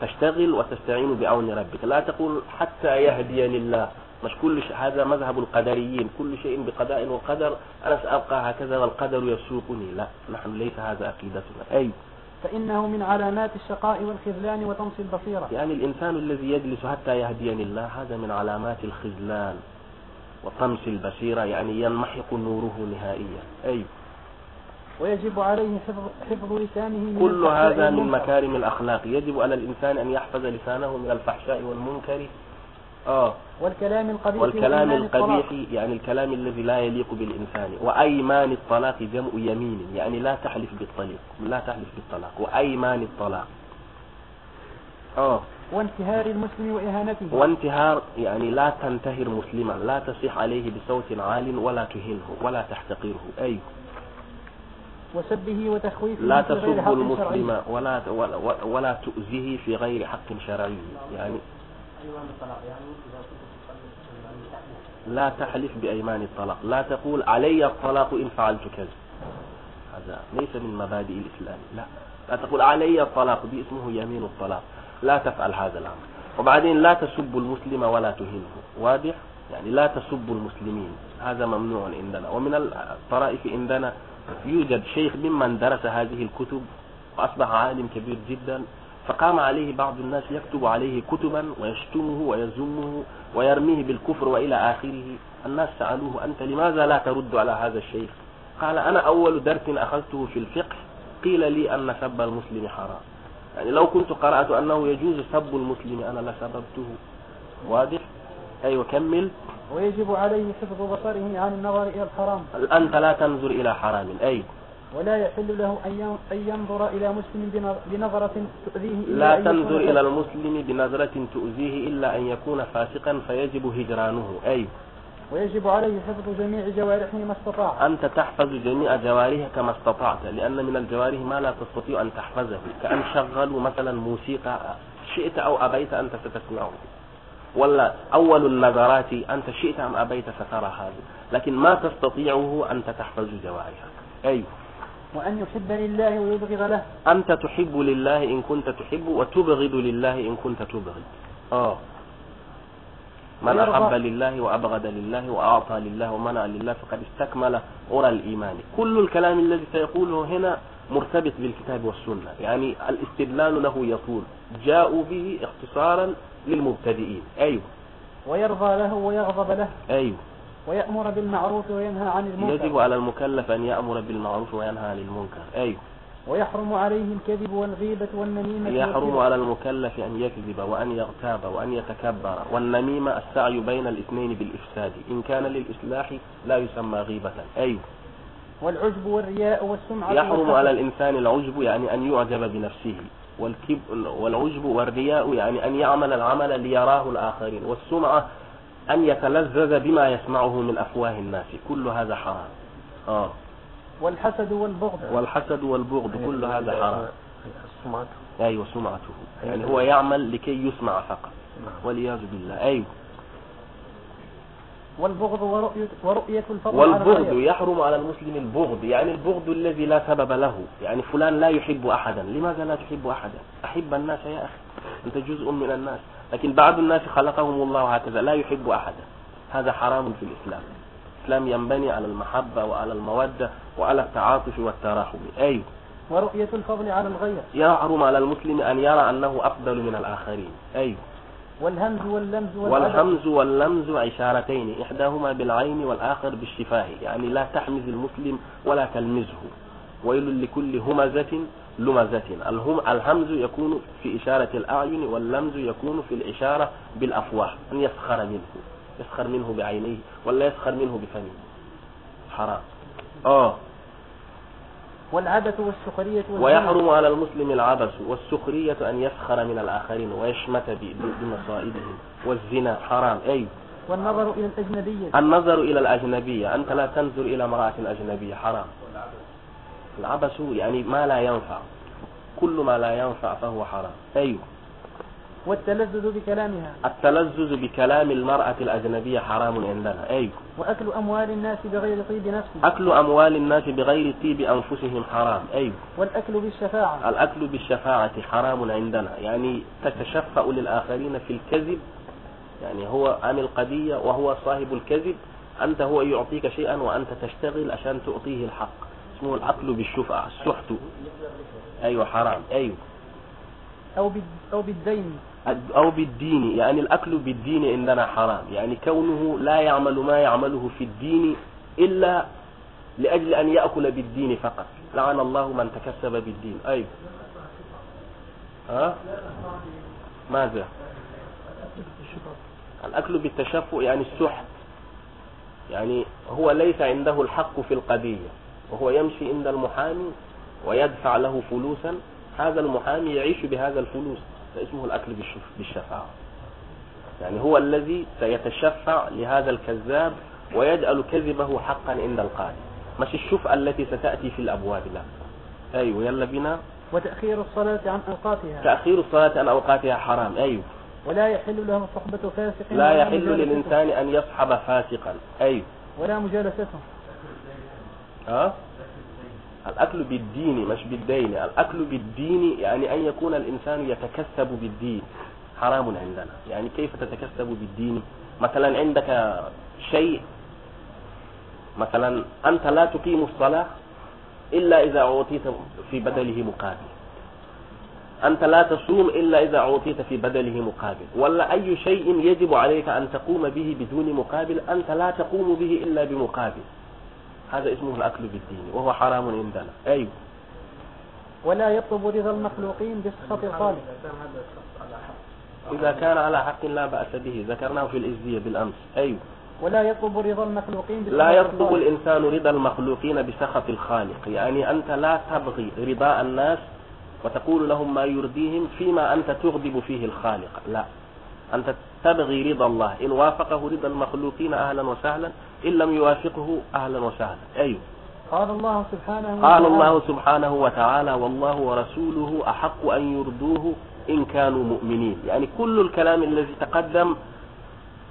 تشتغل وتستعين بعون ربك. لا تقول حتى يهديني الله. مش كل شيء هذا مذهب القدريين. كل شيء بقضاء وقدر أنا سأبقى هكذا والقدر يسوقني؟ لا نحن ليس هذا عقيدتنا. أي؟ فإنه من علامات الشقاء والخذلان وطمس البصيرة. يعني الإنسان الذي يجلس حتى يهديني الله هذا من علامات الخذلان وطمس البصيرة يعني ينمحق نوره نهائيا. أي؟ ويجب عليه حفظ, حفظ لسانه من كل هذا من. مكارم الأخلاق. يجب على الإنسان أن يحفظ لسانه من الفحشاء والمنكر آه. والكلام القبيح والكلام الطلاق. القبيح يعني الكلام الذي لا يليق بالإنسان. وأيمان الطلاق جمع يمين يعني لا تحلف بالطلاق لا تحلف بالطلاق. وأيمان الطلاق. آه. وانتهار المسلم وإهانته. وانتهار يعني لا تنتهر مسلما لا تصيح عليه بصوت عال ولا تهنه ولا تحتقره. أي. وسبه وتخويفه لا تسب المسلم. ولا ولا, ولا تؤذيه في غير حق شرعي. يعني لا تحلف بأيمان الطلاق. لا تقول علي الطلاق إن فعلت كذا. هذا ليس من مبادئ الإسلام لا. لا تقول علي الطلاق دي اسمه يمين الطلاق. لا تفعل هذا الأمر. وبعدين لا تسب المسلم ولا تهينه. واضح؟ يعني لا تسب المسلمين. هذا ممنوع عندنا. ومن الطرائف عندنا يوجد شيخ ممن درس هذه الكتب وأصبح عالم كبير جدا. فقام عليه بعض الناس يكتب عليه كتبا ويشتمه ويذمه ويرميه بالكفر وإلى آخره. الناس سألوه أنت لماذا لا ترد على هذا الشيخ؟ قال أنا أول درس أخذته في الفقه قيل لي أن سب المسلم حرام. يعني لو كنت قرأت أنه يجوز سب المسلم أنا لسببته. واضح؟ أيوة كمل ويجب عليه حفظ بصره عن النظر إلى الحرام. أنت لا تنظر إلى حرام. أي. ولا يحل له أن ين- أن ينظر إلى مسلم بن- بنظرة تؤذيه إلا لا تنظر إلى. المسلم بنظرة تؤذيه إلا أن يكون فاسقا فيجب هجرانه. أي. ويجب عليه حفظ جميع جوارحه ما استطاع. أنت تحفظ جميع جوارحك كما استطعت لأن من الجوارح ما لا تستطيع أن تحفظه. كأن شغلوا مثلا موسيقى شئت أو أبيت أنت ستسمعه. ولا أول النظرات أنت شئت أم أبيت سترى هذا لكن ما تستطيعه أنت تحفظ جوارحك. أيوه وأن يحب لله ويبغض له. أنت تحب لله إن كنت تحب وتبغض لله إن كنت تبغض. آه. من أحب لله وأبغض لله وأعطى لله ومنع لله فقد استكمل أورى الإيمان. كل الكلام الذي سيقوله هنا مرتبط بالكتاب والسنة. يعني الاستدلال له يطول جاءوا به اختصارا للمبتدئين. أيوه. ويرضى له ويغضب له. أيوه. ويأمر بالمعروف وينهى عن المنكر. يجب على المكلف أن يأمر بالمعروف وينهى عن المنكر. أيوه. ويحرم عليه الكذب والغيبة والنميمة يحرم. على المكلف أن يكذب وأن يغتاب وأن يتكبر. والنميمة السعي بين الاثنين بالإفساد. إن كان للإصلاح لا يسمى غيبة. أيوه. والعجب والرياء والسمعة يحرم. على الإنسان العجب يعني أن يعجب بنفسه. والكب والعجب والرياء يعني أن يعمل العمل ليراه الآخرين. والسمعة أن يتلذذ بما يسمعه من أفواه الناس. كل هذا حرام. آه. والحسد والبغض. والحسد والبغض كل هذا حرام. السمعة أيوة سمعته. يعني هو يعمل لكي يسمع فقط. والعياذ بالله. أيوة. والبغض ورؤية, ورؤية الفضل على والبغض الغير. يحرم على المسلم البغض. يعني البغض الذي لا سبب له. يعني فلان لا يحب أحدا. لماذا لا تحب أحدا؟ أحب الناس يا أخي. أنت جزء من الناس. لكن بعض الناس خلقهم الله هكذا لا يحب أحدا. هذا حرام في الإسلام. الإسلام ينبني على المحبة وعلى المودة وعلى التعاطف والتراحم. أيوه ورؤية الفضل على الغير. يحرم على المسلم أن يرى أنه أفضل من الآخرين. أيوه والهمز واللمز والهمز واللمز عشارتين إحداهما بالعين والآخر بالشفاه. يعني لا تحمز المسلم ولا تلمزه. ويل لكل همزة لمزة. الهم الهمز يكون في إشارة الأعين واللمز يكون في الإشارة بالأفواه. أن يسخر منه. يسخر منه بعينيه ولا يسخر منه بفمه. حرام. آه. والعبث والسخرية ويحرم على المسلم العبث والسخرية أن يسخر من الآخرين ويشمت ب- بمصائبهم. والزنا حرام. أي. والنظر إلى الأجنبية. النظر إلى الأجنبية. أنت لا تنظر إلى امرأة أجنبية. حرام. العبث يعني ما لا ينفع. كل ما لا ينفع فهو حرام. أيوه. والتلذذ بكلامها. التلذذ بكلام المرأة الأجنبية حرام عندنا. أيوه. وأكل أموال الناس بغير طيب نفس أكل أموال الناس بغير طيب أنفسهم حرام. أيوه. والأكل بالشفاعة. الأكل بالشفاعة حرام عندنا. يعني تتشفع للآخرين في الكذب. يعني هو عامل قضية وهو صاحب الكذب. أنت هو يعطيك شيئا وأنت تشتغل عشان تعطيه الحق. اسمه الأكل بالشفعة السحت. أيوة حرام. أيوة. أو أو بالدين. أو بالدين. يعني الأكل بالدين عندنا حرام. يعني كونه لا يعمل ما يعمله في الدين إلا لأجل أن يأكل بالدين فقط. لعن الله من تكسب بالدين. أيوة. ها؟ ماذا؟ الأكل بالتشفع يعني السحت. يعني هو ليس عنده الحق في القضية. وهو يمشي عند المحامي ويدفع له فلوسا. هذا المحامي يعيش بهذا الفلوس فاسمه الأكل بالشف- بالشفاعة. يعني هو الذي سيتشفع لهذا الكذاب ويجعل كذبه حقا عند القاضي. مش الشفعة التي ستأتي في الأبواب لا أيوة يلا بنا. وتأخير الصلاة عن أوقاتها. تأخير الصلاة عن أوقاتها حرام. أيوة. ولا يحل له صحبة فاسق لا يحل. للإنسان أن يصحب فاسقا. أيوة. ولا مجالسته ها؟ الأكل بالدين مش بالدين. الأكل بالدين يعني أن يكون الإنسان يتكسب بالدين. حرام عندنا. يعني كيف تتكسب بالدين؟ مثلا عندك شيء مثلا أنت لا تقيم الصلاة إلا إذا أعطيت في بدله مقابل. أنت لا تصوم إلا إذا أعطيت في بدله مقابل. ولا أي شيء يجب عليك أن تقوم به بدون مقابل. أنت لا تقوم به إلا بمقابل. هذا اسمه الأكل بالدين وهو حرام عندنا. أيوه. ولا يطلب رضا المخلوقين بسخط الخالق. إذا كان على حق لا بأس به ذكرناه في الإزدية بالأمس. أيوه. ولا يطلب رضا المخلوقين لا يطلب الخالق. الإنسان رضا المخلوقين بسخط الخالق. يعني أنت لا تبغي رضاء الناس وتقول لهم ما يرضيهم فيما أنت تغضب فيه الخالق. لا. أنت تبغي رضا الله. إن وافقه رضا المخلوقين أهلا وسهلا إن لم يوافقه أهلا وسهلا. أيوه. قال الله سبحانه قال الله سبحانه وتعالى والله ورسوله أحق أن يرضوه إن كانوا مؤمنين. يعني كل الكلام الذي تقدم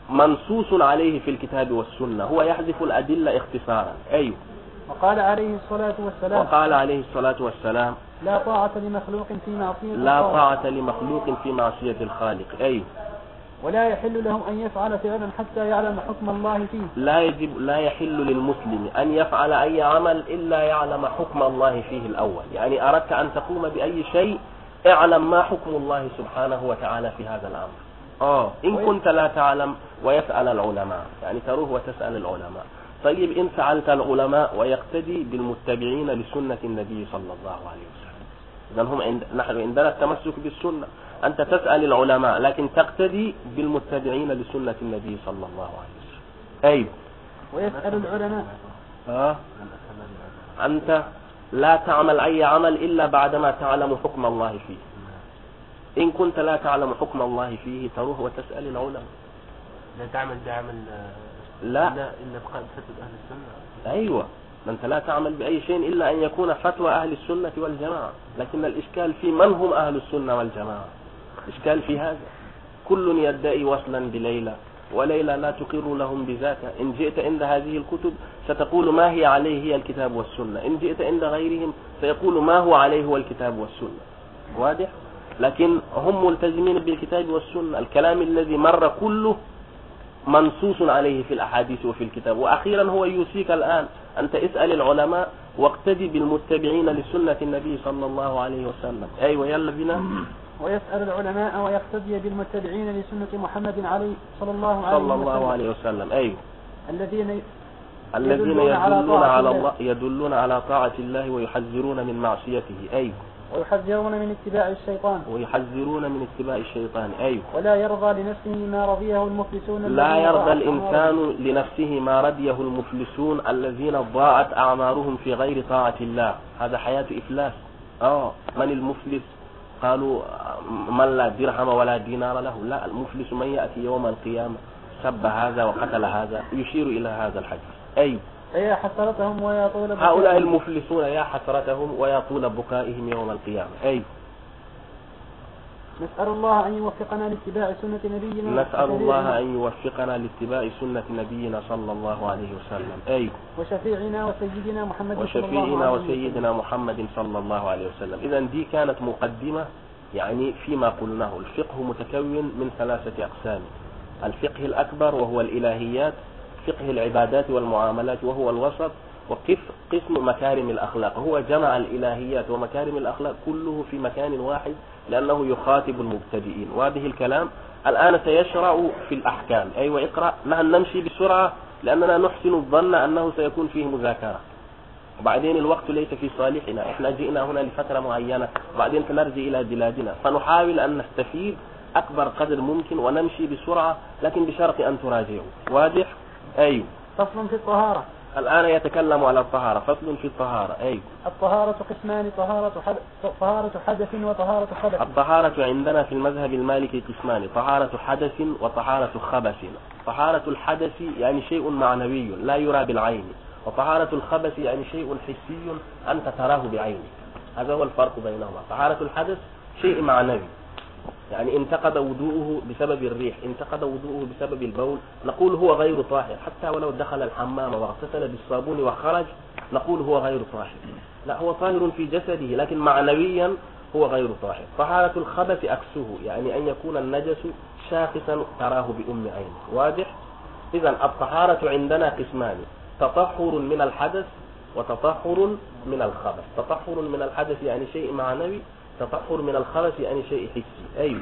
منصوص عليه في الكتاب والسنة. هو يحذف الأدلة اختصارا. أيوه. وقال عليه الصلاة والسلام وقال عليه الصلاة والسلام لا طاعة لمخلوق في معصية لا طاعة لمخلوق في معصية الخالق. أيوه. ولا يحل له أن يفعل فعلا حتى يعلم حكم الله فيه. لا يجب لا يحل للمسلم أن يفعل أي عمل إلا يعلم حكم الله فيه الأول. يعني أردت أن تقوم بأي شيء اعلم ما حكم الله سبحانه وتعالى في هذا الأمر. آه. إن كنت لا تعلم ويسأل العلماء يعني تروح وتسأل العلماء. طيب إن سألت العلماء ويقتدي بالمتبعين لسنة النبي صلى الله عليه وسلم. إذا هم عند نحن عندنا التمسك بالسنة. أنت تسأل العلماء لكن تقتدي بالمتبعين لسنة النبي صلى الله عليه وسلم. أيوه ويسأل العلماء. آه. أنت لا تعمل أي عمل إلا بعدما تعلم حكم الله فيه. إن كنت لا تعلم حكم الله فيه تروح وتسأل العلماء. لا تعمل بعمل آه، لا. إلا بقاء فتوى أهل السنة. أيوة. أنت لا تعمل بأي شيء إلا أن يكون فتوى أهل السنة والجماعة. لكن الإشكال في من هم أهل السنة والجماعة؟ إشكال في هذا. كل يدعي وصلا بليلى وليلى لا تقر لهم بذاتها إن جئت عند هذه الكتب ستقول ما هي عليه هي الكتاب والسنة. إن جئت عند غيرهم سيقول ما هو عليه هو الكتاب والسنة. واضح؟ لكن هم ملتزمين بالكتاب والسنة. الكلام الذي مر كله منصوص عليه في الأحاديث وفي الكتاب. وأخيرا هو يوصيك الآن أنت اسأل العلماء واقتدي بالمتبعين لسنة النبي صلى الله عليه وسلم. أيوة يلا بنا ويسأل العلماء ويقتدي بالمتبعين لسنة محمد عليه صلى الله عليه صلى الله وسلم. عليه وسلم. أيوة. الذين الذين يدلون على يدلون طاعة على الله. يدلون على طاعة الله ويحذرون من معصيته. أيوة. ويحذرون من اتباع الشيطان. ويحذرون من اتباع الشيطان. أيوة. ولا يرضى لنفسه ما رضيه المفلسون لا يرضى الإنسان لنفسه ما رضيه المفلسون الذين ضاعت أعمارهم في غير طاعة الله. هذا حياة إفلاس. آه. من المفلس؟ قالوا من لا درهم ولا دينار له. لا المفلس من يأتي يوم القيامة سب هذا وقتل هذا يشير إلى هذا الحديث. أي؟ فيا حسرتهم ويا طول هؤلاء. المفلسون يا حسرتهم ويا طول بكائهم يوم القيامة. أي؟ نسأل الله أن يوفقنا لاتباع سنة نبينا نسأل وشفيعنا- الله أن يوفقنا لاتباع سنة نبينا صلى الله عليه وسلم. أي. وشفيعنا وسيدنا محمد صلى الله وشفيعنا عليه وسلم. وسيدنا محمد صلى الله عليه وسلم. إذا دي كانت مقدمة يعني فيما قلناه. الفقه متكون من ثلاثة أقسام. الفقه الأكبر وهو الإلهيات فقه العبادات والمعاملات وهو الوسط وقسم مكارم الأخلاق. هو جمع الإلهيات ومكارم الأخلاق كله في مكان واحد لأنه يخاطب المبتدئين. وهذه الكلام الآن سيشرع في الأحكام. أيوة اقرأ. نحن نمشي بسرعة لأننا نحسن الظن أنه سيكون فيه مذاكرة. وبعدين الوقت ليس في صالحنا. إحنا جئنا هنا لفترة معينة وبعدين سنرجع إلى بلادنا. فنحاول أن نستفيد أكبر قدر ممكن ونمشي بسرعة لكن بشرط أن تراجعوا. واضح؟ أيوه. فصل في الطهارة. الآن يتكلم على الطهارة فصل في الطهارة أيوه الطهارة قسمان طهارة حد... طهارة حدث وطهارة خبث. الطهارة عندنا في المذهب المالكي قسمان طهارة حدث وطهارة خبث. طهارة الحدث يعني شيء معنوي لا يرى بالعين. وطهارة الخبث يعني شيء حسي أنت تراه بعينك. هذا هو الفرق بينهما. طهارة الحدث شيء معنوي. يعني انتقد وضوءه بسبب الريح انتقد وضوءه بسبب البول. نقول هو غير طاهر حتى ولو دخل الحمام واغتسل بالصابون وخرج نقول هو غير طاهر. لا هو طاهر في جسده لكن معنويا هو غير طاهر. طهارة الخبث عكسه يعني أن يكون النجس شاخصا تراه بأم عينك واضح؟ إذا الطهارة عندنا قسمان تطهر من الحدث وتطهر من الخبث. تطهر من الحدث يعني شيء معنوي تطهر من الخبث يعني شيء حسي أيوه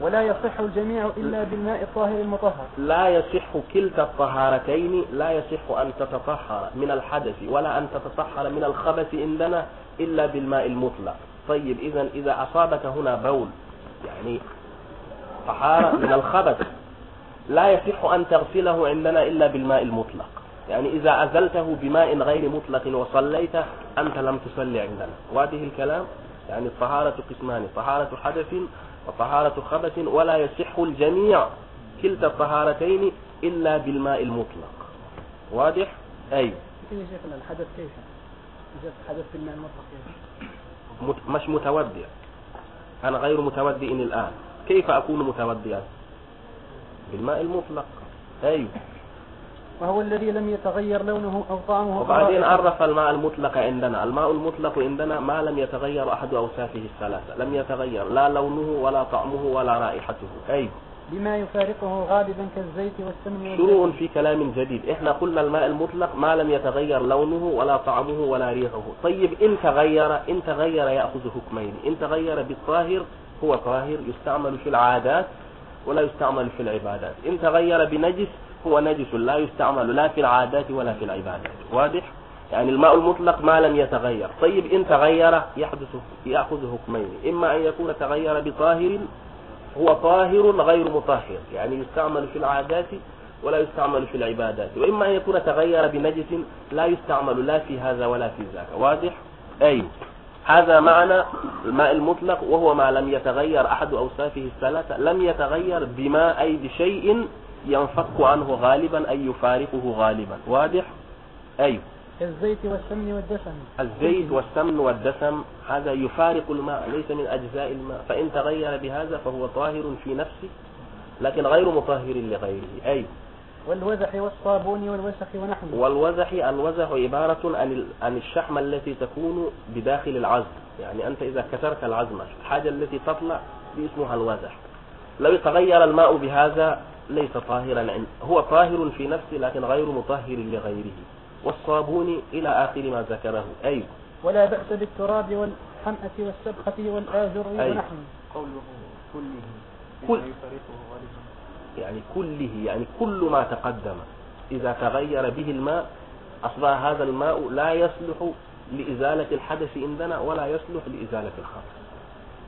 ولا يصح الجميع إلا بالماء الطاهر المطهر. لا يصح كلتا الطهارتين لا يصح أن تتطهر من الحدث ولا أن تتطهر من الخبث عندنا إلا بالماء المطلق. طيب إذا إذا أصابك هنا بول يعني طهارة من الخبث لا يصح أن تغسله عندنا إلا بالماء المطلق. يعني إذا أزلته بماء غير مطلق وصليت أنت لم تصلي عندنا. وهذه الكلام؟ يعني الطهارة قسمان طهارة حدث وطهارة خبث ولا يصح الجميع كلتا الطهارتين إلا بالماء المطلق. واضح؟ أي. لكن يا شيخنا الحدث كيف؟ حدث في الماء المطلق كيف؟ مش متودع. أنا غير متودئ الآن. كيف أكون متودئا بالماء المطلق. أيوه وهو الذي لم يتغير لونه أو طعمه وبعدين. عرف الماء المطلق عندنا. الماء المطلق عندنا ما لم يتغير أحد أوصافه الثلاثة. لم يتغير. لا لونه ولا طعمه ولا رائحته. أي. بما يفارقه غالبا كالزيت والسمن شروع في كلام جديد. إحنا قلنا الماء المطلق ما لم يتغير لونه ولا طعمه ولا ريحه. طيب إن تغير إن تغير يأخذ حكمين. إن تغير بالطاهر هو طاهر يستعمل في العادات ولا يستعمل في العبادات. إن تغير بنجس هو نجس لا يستعمل لا في العادات ولا في العبادات واضح؟ يعني الماء المطلق ما لم يتغير. طيب إن تغير يحدث يأخذ حكمين. إما أن يكون تغير بطاهر هو طاهر غير مطهر. يعني يستعمل في العادات ولا يستعمل في العبادات. وإما أن يكون تغير بنجس لا يستعمل لا في هذا ولا في ذاك. واضح؟ أي. هذا معنى الماء المطلق وهو ما لم يتغير أحد أوصافه الثلاثة. لم يتغير بما أي بشيء ينفك عنه غالبا أي يفارقه غالبا. واضح؟ أي كالزيت والسمن والدسم. الزيت والسمن والدسم هذا يفارق الماء ليس من أجزاء الماء. فإن تغير بهذا فهو طاهر في نفسه لكن غير مطهر لغيره. أي والوزح والصابون والوسخ ونحوه. والوزح الوزح عبارة عن عن الشحمة التي تكون بداخل العظم. يعني أنت إذا كسرت العظم الحاجة التي تطلع دي اسمها الوزح. لو تغير الماء بهذا ليس طاهرا عند هو طاهر في نفسه لكن غير مطهر لغيره. والصابون إلى آخر ما ذكره. أي. ولا بأس بالتراب والحمأة والسبخة والآجر أي. ونحوه. قوله كله. كل- بما يفارقه غالبا. يعني كله يعني كل ما تقدم. إذا تغير به الماء أصبح هذا الماء لا يصلح لإزالة الحدث عندنا ولا يصلح لإزالة الخبث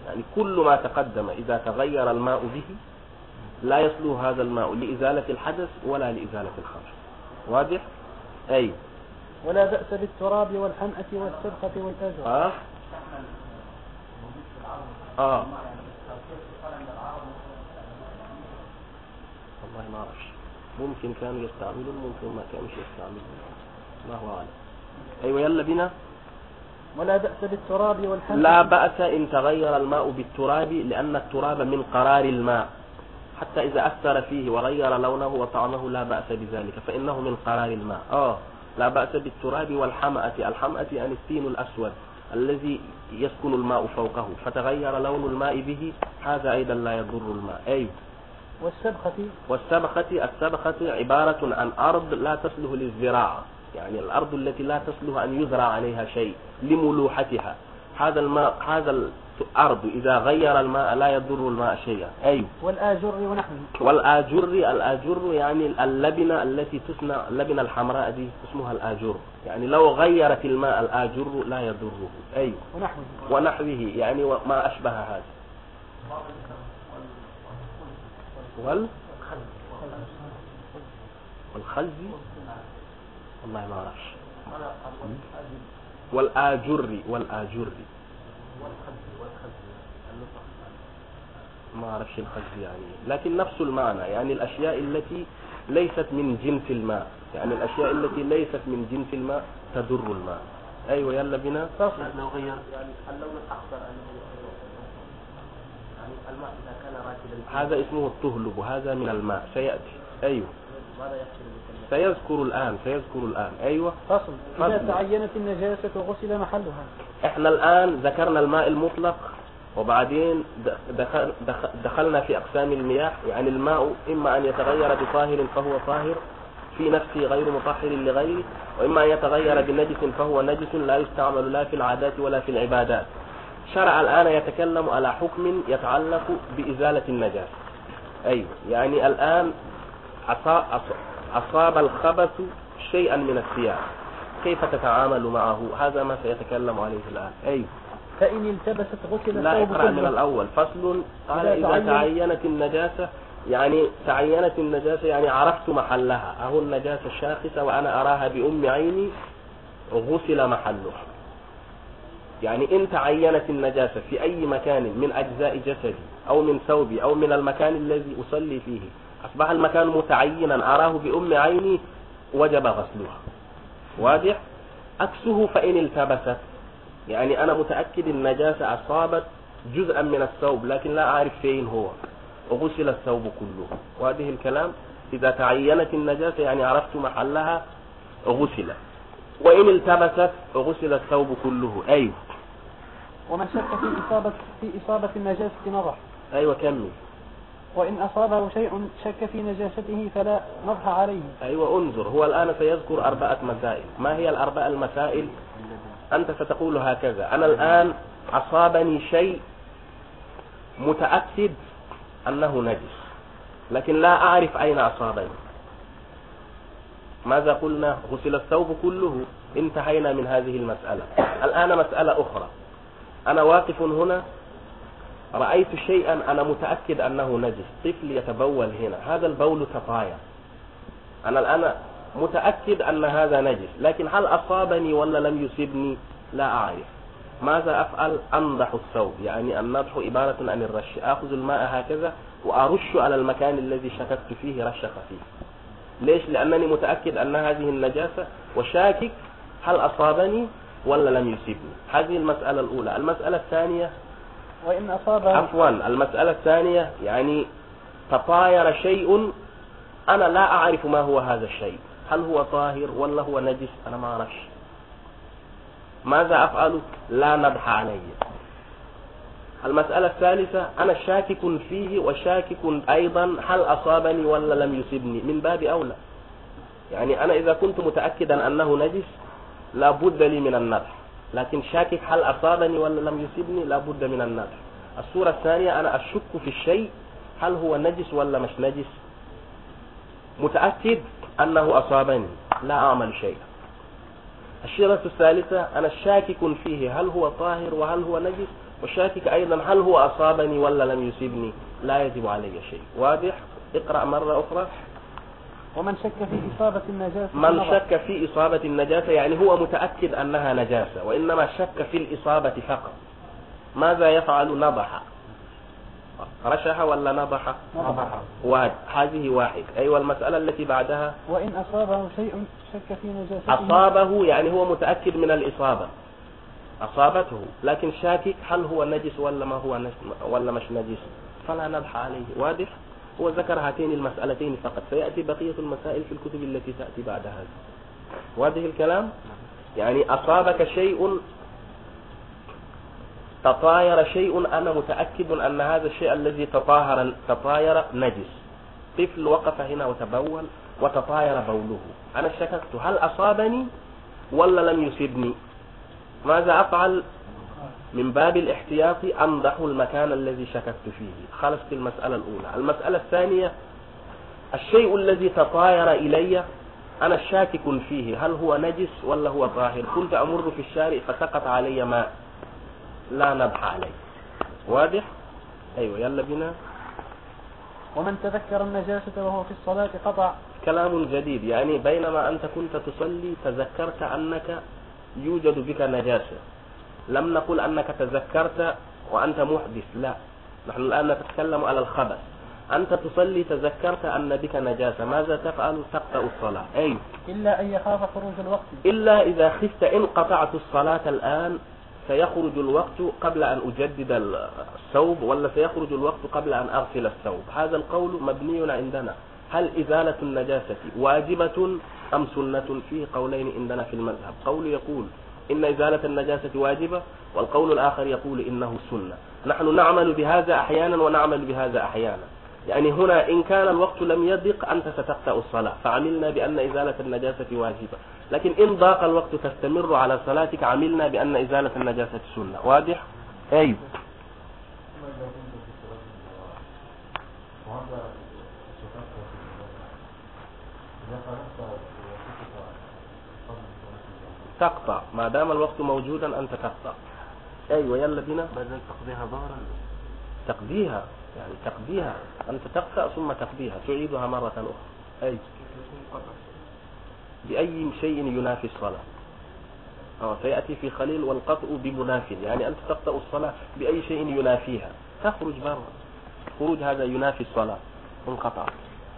يعني كل ما تقدم إذا تغير الماء به لا يصلح هذا الماء لإزالة الحدث ولا لإزالة الخبث واضح؟ أي. ولا بأس بالتراب والحمأة والسبخة والآجر آه. آه. والله ما أعرفش ممكن كانوا يستعملون ممكن ما كانوش يستعملون. الله أعلم. أيوة يلا بنا ولا بأس بالتراب والحمأة لا بأس إن تغير الماء بالتراب لأن التراب من قرار الماء. حتى إذا أثر فيه وغير لونه وطعمه لا بأس بذلك فإنه من قرار الماء. آه لا بأس بالتراب والحمأة. الحمأة يعني التين الأسود الذي يسكن الماء فوقه فتغير لون الماء به هذا أيضا لا يضر الماء. أي؟ والسبخة. والسبخة السبخة عبارة عن أرض لا تصلح للزراعة يعني الأرض التي لا تصلح أن يزرع عليها شيء لملوحتها. هذا الماء هذا الأرض إذا غير الماء لا يضر الماء شيئا. أي والآجر ونحوه. والآجر الآجر يعني اللبنة التي تصنع اللبنة الحمراء دي اسمها الآجر. يعني لو غيرت الماء الآجر لا يضره. أي ونحوه. ونحوه يعني ما أشبه هذا. وال؟ والخز والله ما أعرفش والآجر والآجر ما أعرفش الخز يعني. لكن نفس المعنى يعني الأشياء التي ليست من جنس الماء. يعني الأشياء التي ليست من جنس الماء تضر الماء. أيوة يلا بنا لو غير يعني اللون الأخضر يعني الماء إذا كان راكدا هذا اسمه الطهلب وهذا من الماء. سيأتي. أيوة. ماذا يحصل؟ سيذكر الآن سيذكر الآن. أيوة. فصل. إذا فصل. تعينت النجاسة غسل محلها. إحنا الآن ذكرنا الماء المطلق وبعدين دخل دخل دخلنا في أقسام المياه. يعني الماء إما أن يتغير بطاهر فهو طاهر في نفسه غير مطهر لغيره وإما أن يتغير بنجس فهو نجس لا يستعمل لا في العادات ولا في العبادات. شرع الآن يتكلم على حكم يتعلق بإزالة النجاسة. أيوة. يعني الآن أص- أصاب الخبث شيئا من الثياب. كيف تتعامل معه؟ هذا ما سيتكلم عليه الآن. أيوة. فإن التبست غسل لا اقرأ من الأول. فصل قال إذا إذا تعين- تعينت النجاسة يعني تعينت النجاسة يعني عرفت محلها. أهو النجاسة الشاخصة وأنا أراها بأم عيني غسل محلها يعني إن تعينت النجاسة في أي مكان من أجزاء جسدي أو من ثوبي أو من المكان الذي أصلي فيه أصبح المكان متعينا أراه بأم عيني وجب غسلها. واضح؟ عكسه فإن التبست. يعني أنا متأكد النجاسة أصابت جزءا من الثوب لكن لا أعرف فين هو. غسل الثوب كله. وهذه الكلام؟ إذا تعينت النجاسة يعني عرفت محلها غسل. وإن التبست غسل الثوب كله. أيوه. ومن شك في إصابة في إصابة النجاسة نضح أيوه كمل. وإن أصابه شيء شك في نجاسته فلا نضح عليه. أيوة انظر هو الآن سيذكر أربعة مسائل. ما هي الأربع المسائل؟ أنت ستقول هكذا. أنا الآن أصابني شيء متأكد أنه نجس لكن لا أعرف أين أصابني. ماذا قلنا؟ غسل الثوب كله. انتهينا من هذه المسألة. الآن مسألة أخرى. أنا واقف هنا؟ رأيت شيئا أنا متأكد أنه نجس. طفل يتبول هنا. هذا البول تطاير أنا الآن متأكد أن هذا نجس. لكن هل أصابني ولا لم يصيبني؟ لا أعرف. ماذا أفعل؟ أنضح الثوب. يعني النضح عبارة عن الرش. أخذ الماء هكذا وأرش على المكان الذي شككت فيه رش خفيف ليش؟ لأنني متأكد أن هذه النجاسة. وشاكك هل أصابني ولا لم يصيبني؟ هذه المسألة الأولى. المسألة الثانية وإن أصابه عفوا المسألة الثانية يعني تطاير شيء أنا لا أعرف ما هو هذا الشيء. هل هو طاهر ولا هو نجس؟ أنا ما أعرفش. ماذا أفعل؟ لا نضح علي. المسألة الثالثة أنا شاكك فيه وشاكك أيضا هل أصابني ولا لم يصبني؟ من باب أولى. يعني أنا إذا كنت متأكدا أنه نجس لا بد لي من النضح لكن شاكك هل أصابني ولا لم يصبني لا بد من النضح الصورة الثانية أنا أشك في الشيء هل هو نجس ولا مش نجس؟ متأكد أنه أصابني. لا أعمل شيئا. الشيرة الثالثة أنا شاكك فيه هل هو طاهر وهل هو نجس؟ وشاكك أيضا هل هو أصابني ولا لم يصيبني؟ لا يجب علي شيء. واضح؟ اقرأ مرة أخرى. ومن شك في إصابة النجاسة من. شك في إصابة النجاسة يعني هو متأكد أنها نجاسة وإنما شك في الإصابة فقط. ماذا يفعل نضح؟ رشح ولا نضح؟ نضح. واحد. هذه واحد. أيوة المسألة التي بعدها. وإن أصابه شيء شك في نجاسته. أصابه يعني هو متأكد من الإصابة. أصابته. لكن شاكك هل هو نجس ولا ما هو نجس؟ ولا مش نجس؟ فلا نضح عليه. واضح؟ هو ذكر هاتين المسألتين فقط. سيأتي بقية المسائل في الكتب التي تأتي بعد هذا واضح الكلام؟ يعني أصابك شيء تطاير شيء أنا متأكد أن هذا الشيء الذي تطاهر تطاير نجس. طفل وقف هنا وتبول وتطاير بوله. أنا شككت. هل أصابني ولا لم يصبني؟ ماذا أفعل؟ من باب الاحتياط أمدح المكان الذي شككت فيه. خلصت المسألة الأولى. المسألة الثانية الشيء الذي تطاير إلي أنا شاكك فيه. هل هو نجس ولا هو طاهر؟ كنت أمر في الشارع فسقط علي ماء. لا نبح عليه. واضح؟ أيوة يلا بنا. ومن تذكر النجاسة وهو في الصلاة قطع. كلام جديد. يعني بينما أنت كنت تصلي تذكرت أنك يوجد بك نجاسة. لم نقل أنك تذكرت وأنت محدث لا. نحن الآن نتكلم على الخبث أنت تصلي تذكرت أن بك نجاسة ماذا تفعل؟ تقطع الصلاة. أي إلا أن يخاف خروج الوقت. إلا إذا خفت إن قطعت الصلاة الآن سيخرج الوقت قبل أن أجدد الثوب ولا سيخرج الوقت قبل أن أغسل الثوب. هذا القول مبني عندنا. هل إزالة النجاسة واجبة أم سنة؟ فيه قولين عندنا في المذهب. قول يقول إن إزالة النجاسة واجبة والقول الآخر يقول إنه سنة. نحن نعمل بهذا أحيانا ونعمل بهذا أحيانا. يعني هنا إن كان الوقت لم يضق أنت ستقطع الصلاة. فعملنا بأن إزالة النجاسة واجبة. لكن إن ضاق الوقت تستمر على صلاتك عملنا بأن إزالة النجاسة سنة. واضح؟ أيوه تقطع. ما دام الوقت موجودا أنت تقطع. أيوة يلا بنا بدل تقضيها ظهرا. تقضيها يعني تقضيها. أنت تقطع ثم تقضيها تعيدها مرة أخرى. أي. بأي شيء ينافي الصلاة. آه سيأتي في خليل والقطع بمناف. يعني أنت تقطع الصلاة بأي شيء ينافيها. تخرج برا. خروج هذا ينافي الصلاة. انقطع.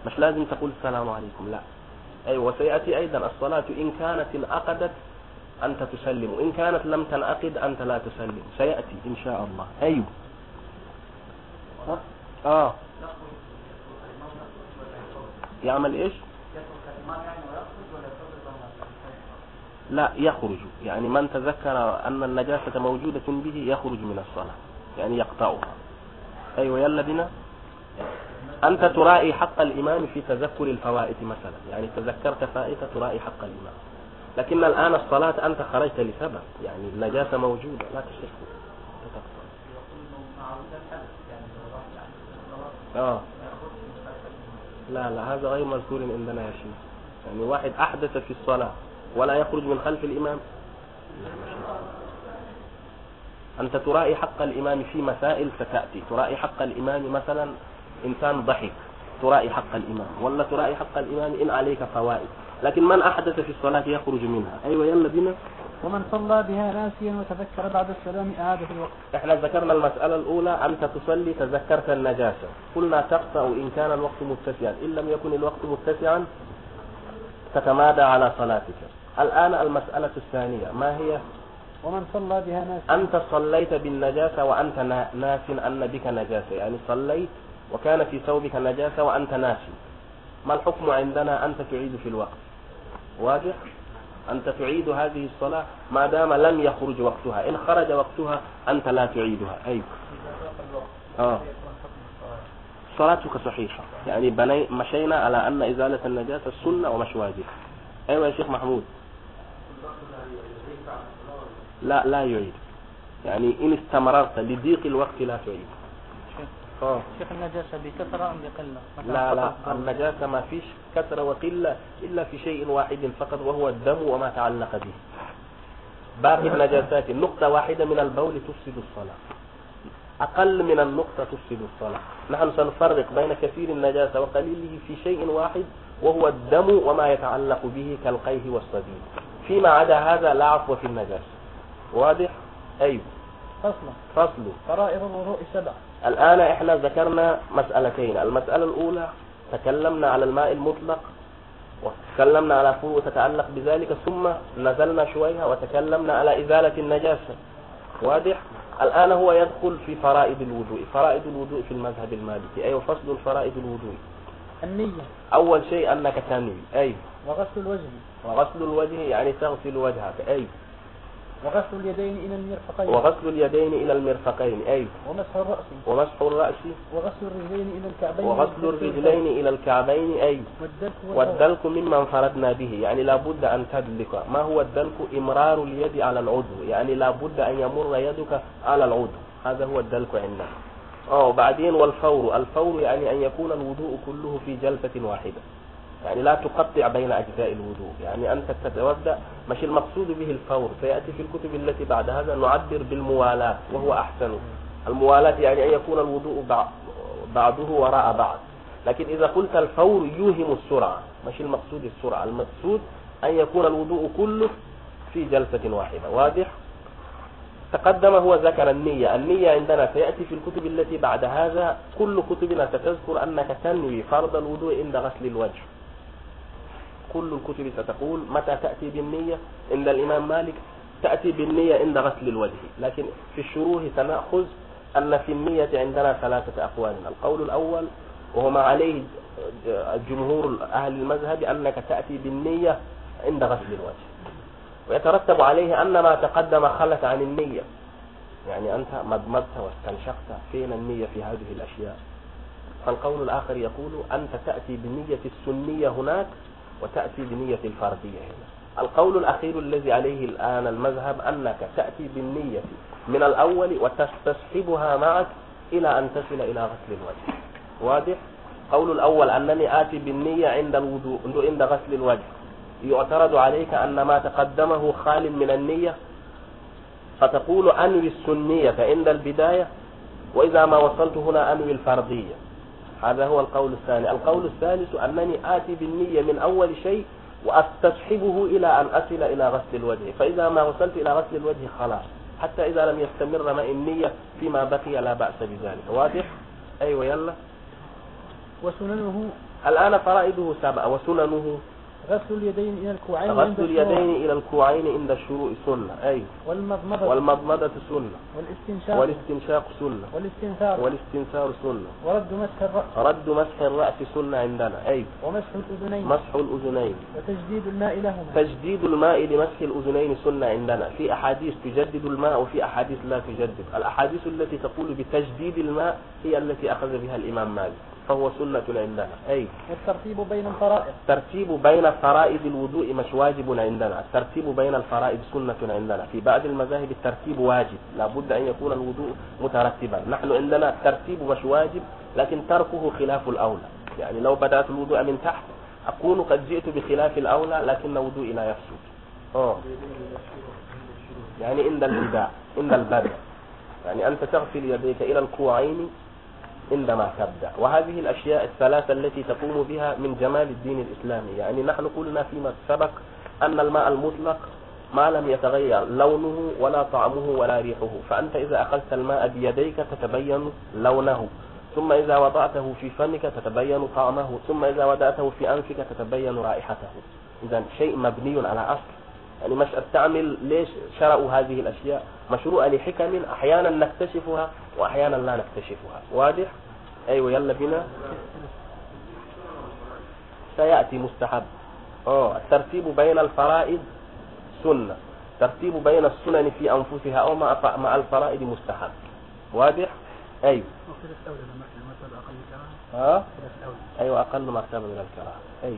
مش لازم تقول السلام عليكم لا. أيوة وسيأتي أيضا الصلاة إن كانت انعقدت أنت تسلم. وإن كانت لم تنعقد أنت لا تسلم. سيأتي إن شاء الله. أيوة. آه. يعمل إيش؟ لا يخرج. يعني من تذكر أن النجاسة موجودة به يخرج من الصلاة. يعني يقطعها. أيوة يلا بنا. أنت تراعي حق الإمام في تذكر الفوائد مثلا. يعني تذكرت فائدة تراعي حق الإمام. لكن الآن الصلاة أنت خرجت لسبب يعني النجاسة موجودة لا تشرك آه. لا لا هذا غير مذكور عندنا يا شيخ. يعني واحد أحدث في الصلاة ولا يخرج من خلف الإمام؟ أنت تراعي حق الإمام في مسائل ستأتي. تراعي حق الإمام مثلا إنسان ضحك تراعي حق الإمام ولا تراعي حق الإمام إن عليك فوائد؟ لكن من أحدث في الصلاة يخرج منها. أيوة يلا بنا ومن صلى بها ناسيا وتذكر بعد السلام أعاد في الوقت. إحنا ذكرنا المسألة الأولى أنت تصلي تذكرت النجاسة. قلنا تقطع إن كان الوقت متسعا. إن لم يكن الوقت متسعا تتمادى على صلاتك. الآن المسألة الثانية. ما هي؟ ومن صلى بها ناسيا. أنت صليت بالنجاسة وأنت نا- ناس أن بك نجاسة. يعني صليت وكان في ثوبك نجاسة وأنت ناسي. ما الحكم عندنا؟ أنت تعيد في الوقت. واضح أنت تعيد هذه الصلاة ما دام لم يخرج وقتها. إن خرج وقتها أنت لا تعيدها. أيوة آه. صلاتك صحيحة. يعني بني مشينا على أن إزالة النجاسة السنة ومش واجب أيوة يا شيخ محمود. لا لا يعيد. يعني إن استمررت لضيق الوقت لا تعيد. آه. شيخ النجاسة بكثرة أم بقلة؟ لا لا النجاسة ما فيش كثرة وقلة إلا في شيء واحد فقط وهو الدم وما تعلق به. باقي النجاسات نقطة واحدة من البول تفسد الصلاة. أقل من النقطة تفسد الصلاة. نحن سنفرق بين كثير النجاسة وقليله في شيء واحد وهو الدم وما يتعلق به كالقيه والصديد فيما عدا هذا لا عفو في النجاسة. واضح؟ أيوه. فصلا فصل. فرائض الوضوء سبع الآن إحنا ذكرنا مسألتين. المسألة الأولى تكلمنا على الماء المطلق وتكلمنا على فروع تتعلق بذلك ثم نزلنا شوية وتكلمنا على إزالة النجاسة. واضح؟ الآن هو يدخل في فرائض الوضوء. فرائض الوضوء في المذهب المالكي. أيوة فصل فرائض الوضوء. النية. أول شيء أنك تنوي. أي؟ وغسل الوجه. وغسل الوجه يعني تغسل وجهك. أي؟ وغسل اليدين إلى المرفقين. وغسل اليدين إلى المرفقين أي. ومسح الرأس. ومسح الرأس. وغسل الرجلين إلى الكعبين. وغسل الرجلين إلى الكعبين أي. والدلك. والدلك مما انفردنا به يعني لابد أن تدلك. ما هو الدلك؟ إمرار اليد على العضو يعني لابد أن يمر يدك على العضو. هذا هو الدلك عندنا. آه وبعدين والفور. الفور يعني أن يكون الوضوء كله في جلسة واحدة. يعني لا تقطع بين أجزاء الوضوء يعني أنت تتوضأ مش المقصود به الفور. سيأتي في الكتب التي بعد هذا نعبر بالموالاة وهو أحسن. الموالاة يعني أن يكون الوضوء بع- بعضه وراء بعض. لكن إذا قلت الفور يوهم السرعة. مش المقصود السرعة. المقصود أن يكون الوضوء كله في جلسة واحدة. واضح؟ تقدم هو ذكر النية. النية عندنا سيأتي في الكتب التي بعد هذا. كل كتبنا ستذكر أنك تنوي فرض الوضوء عند غسل الوجه. كل الكتب ستقول متى تأتي بالنية عند الإمام مالك تأتي بالنية عند غسل الوجه. لكن في الشروح سنأخذ أن في النية عندنا ثلاثة أقوال. القول الأول وهو ما عليه جمهور أهل المذهب أنك تأتي بالنية عند غسل الوجه. ويترتب عليه أن ما تقدم خلت عن النية. يعني أنت مضمضت واستنشقت فين النية في هذه الأشياء؟ فالقول الآخر يقول أنت تأتي بالنية السنية هناك وتأتي بنية الفردية هنا. القول الأخير الذي عليه الآن المذهب أنك تأتي بالنية من الأول وتستصحبها معك إلى أن تصل إلى غسل الوجه. واضح؟ قول الأول أنني آتي بالنية عند الوضوء عند غسل الوجه. يعترض عليك أن ما تقدمه خال من النية؟ فتقول أنوي السنية عند البداية وإذا ما وصلت هنا أنوي الفرضية. هذا هو القول الثاني. القول الثالث أنني آتي بالنية من أول شيء وأستصحبه إلى أن أصل إلى غسل الوجه. فإذا ما وصلت إلى غسل الوجه خلاص. حتى إذا لم يستمر معي النية فيما بقي لا بأس بذلك. واضح؟ أيوة يلا. وسننه الآن فرائضه سبعة وسننه غسل اليدين إلى الكوعين عند غسل اليدين إلى الكوعين عند الشروع سنة. أي. والمضمضة. والمضمضة سنة. والاستنشاق. والاستنشاق سنة. والاستنثار. والاستنثار سنة. ورد مسح الرأس. رد مسح الرأس سنة عندنا. أي. ومسح الأذنين. مسح الأذنين. وتجديد الماء لهما. تجديد الماء لمسح الأذنين سنة عندنا. في أحاديث تجدد الماء وفي أحاديث لا تجدد. الأحاديث التي تقول بتجديد الماء هي التي أخذ بها الإمام مالك. فهو سنة عندنا أي والترتيب بين الفرائض. الترتيب بين فرائض الوضوء مش واجب عندنا. الترتيب بين الفرائض سنة عندنا. في بعض المذاهب الترتيب واجب. لابد أن يكون الوضوء مترتبا. نحن عندنا الترتيب مش واجب لكن تركه خلاف الأولى. يعني لو بدأت الوضوء من تحت أكون قد جئت بخلاف الأولى لكن وضوئي لا يفسد. أوه. يعني عند البداء عند البدء يعني أنت تغسل يديك إلى الكوعين عندما تبدأ. وهذه الأشياء الثلاثة التي تقوم بها من جمال الدين الإسلامي. يعني نحن قلنا فيما سبق أن الماء المطلق ما لم يتغير لونه ولا طعمه ولا ريحه. فأنت إذا أخذت الماء بيديك تتبين لونه. ثم إذا وضعته في فمك تتبين طعمه. ثم إذا وضعته في أنفك تتبين رائحته. إذا شيء مبني على أصل. يعني مش تعمل ليش شرعوا هذه الأشياء؟ مشروعة لحكم أحيانا نكتشفها وأحيانا لا نكتشفها. واضح؟ أيوة يلا بنا سيأتي مستحب. أوه الترتيب بين الفرائض سنة. ترتيب بين السنن في أنفسها أو مع مع الفرائض مستحب. واضح؟ أيوة. ها؟ أيوة أقل مرتبة من الكراهة أيوة.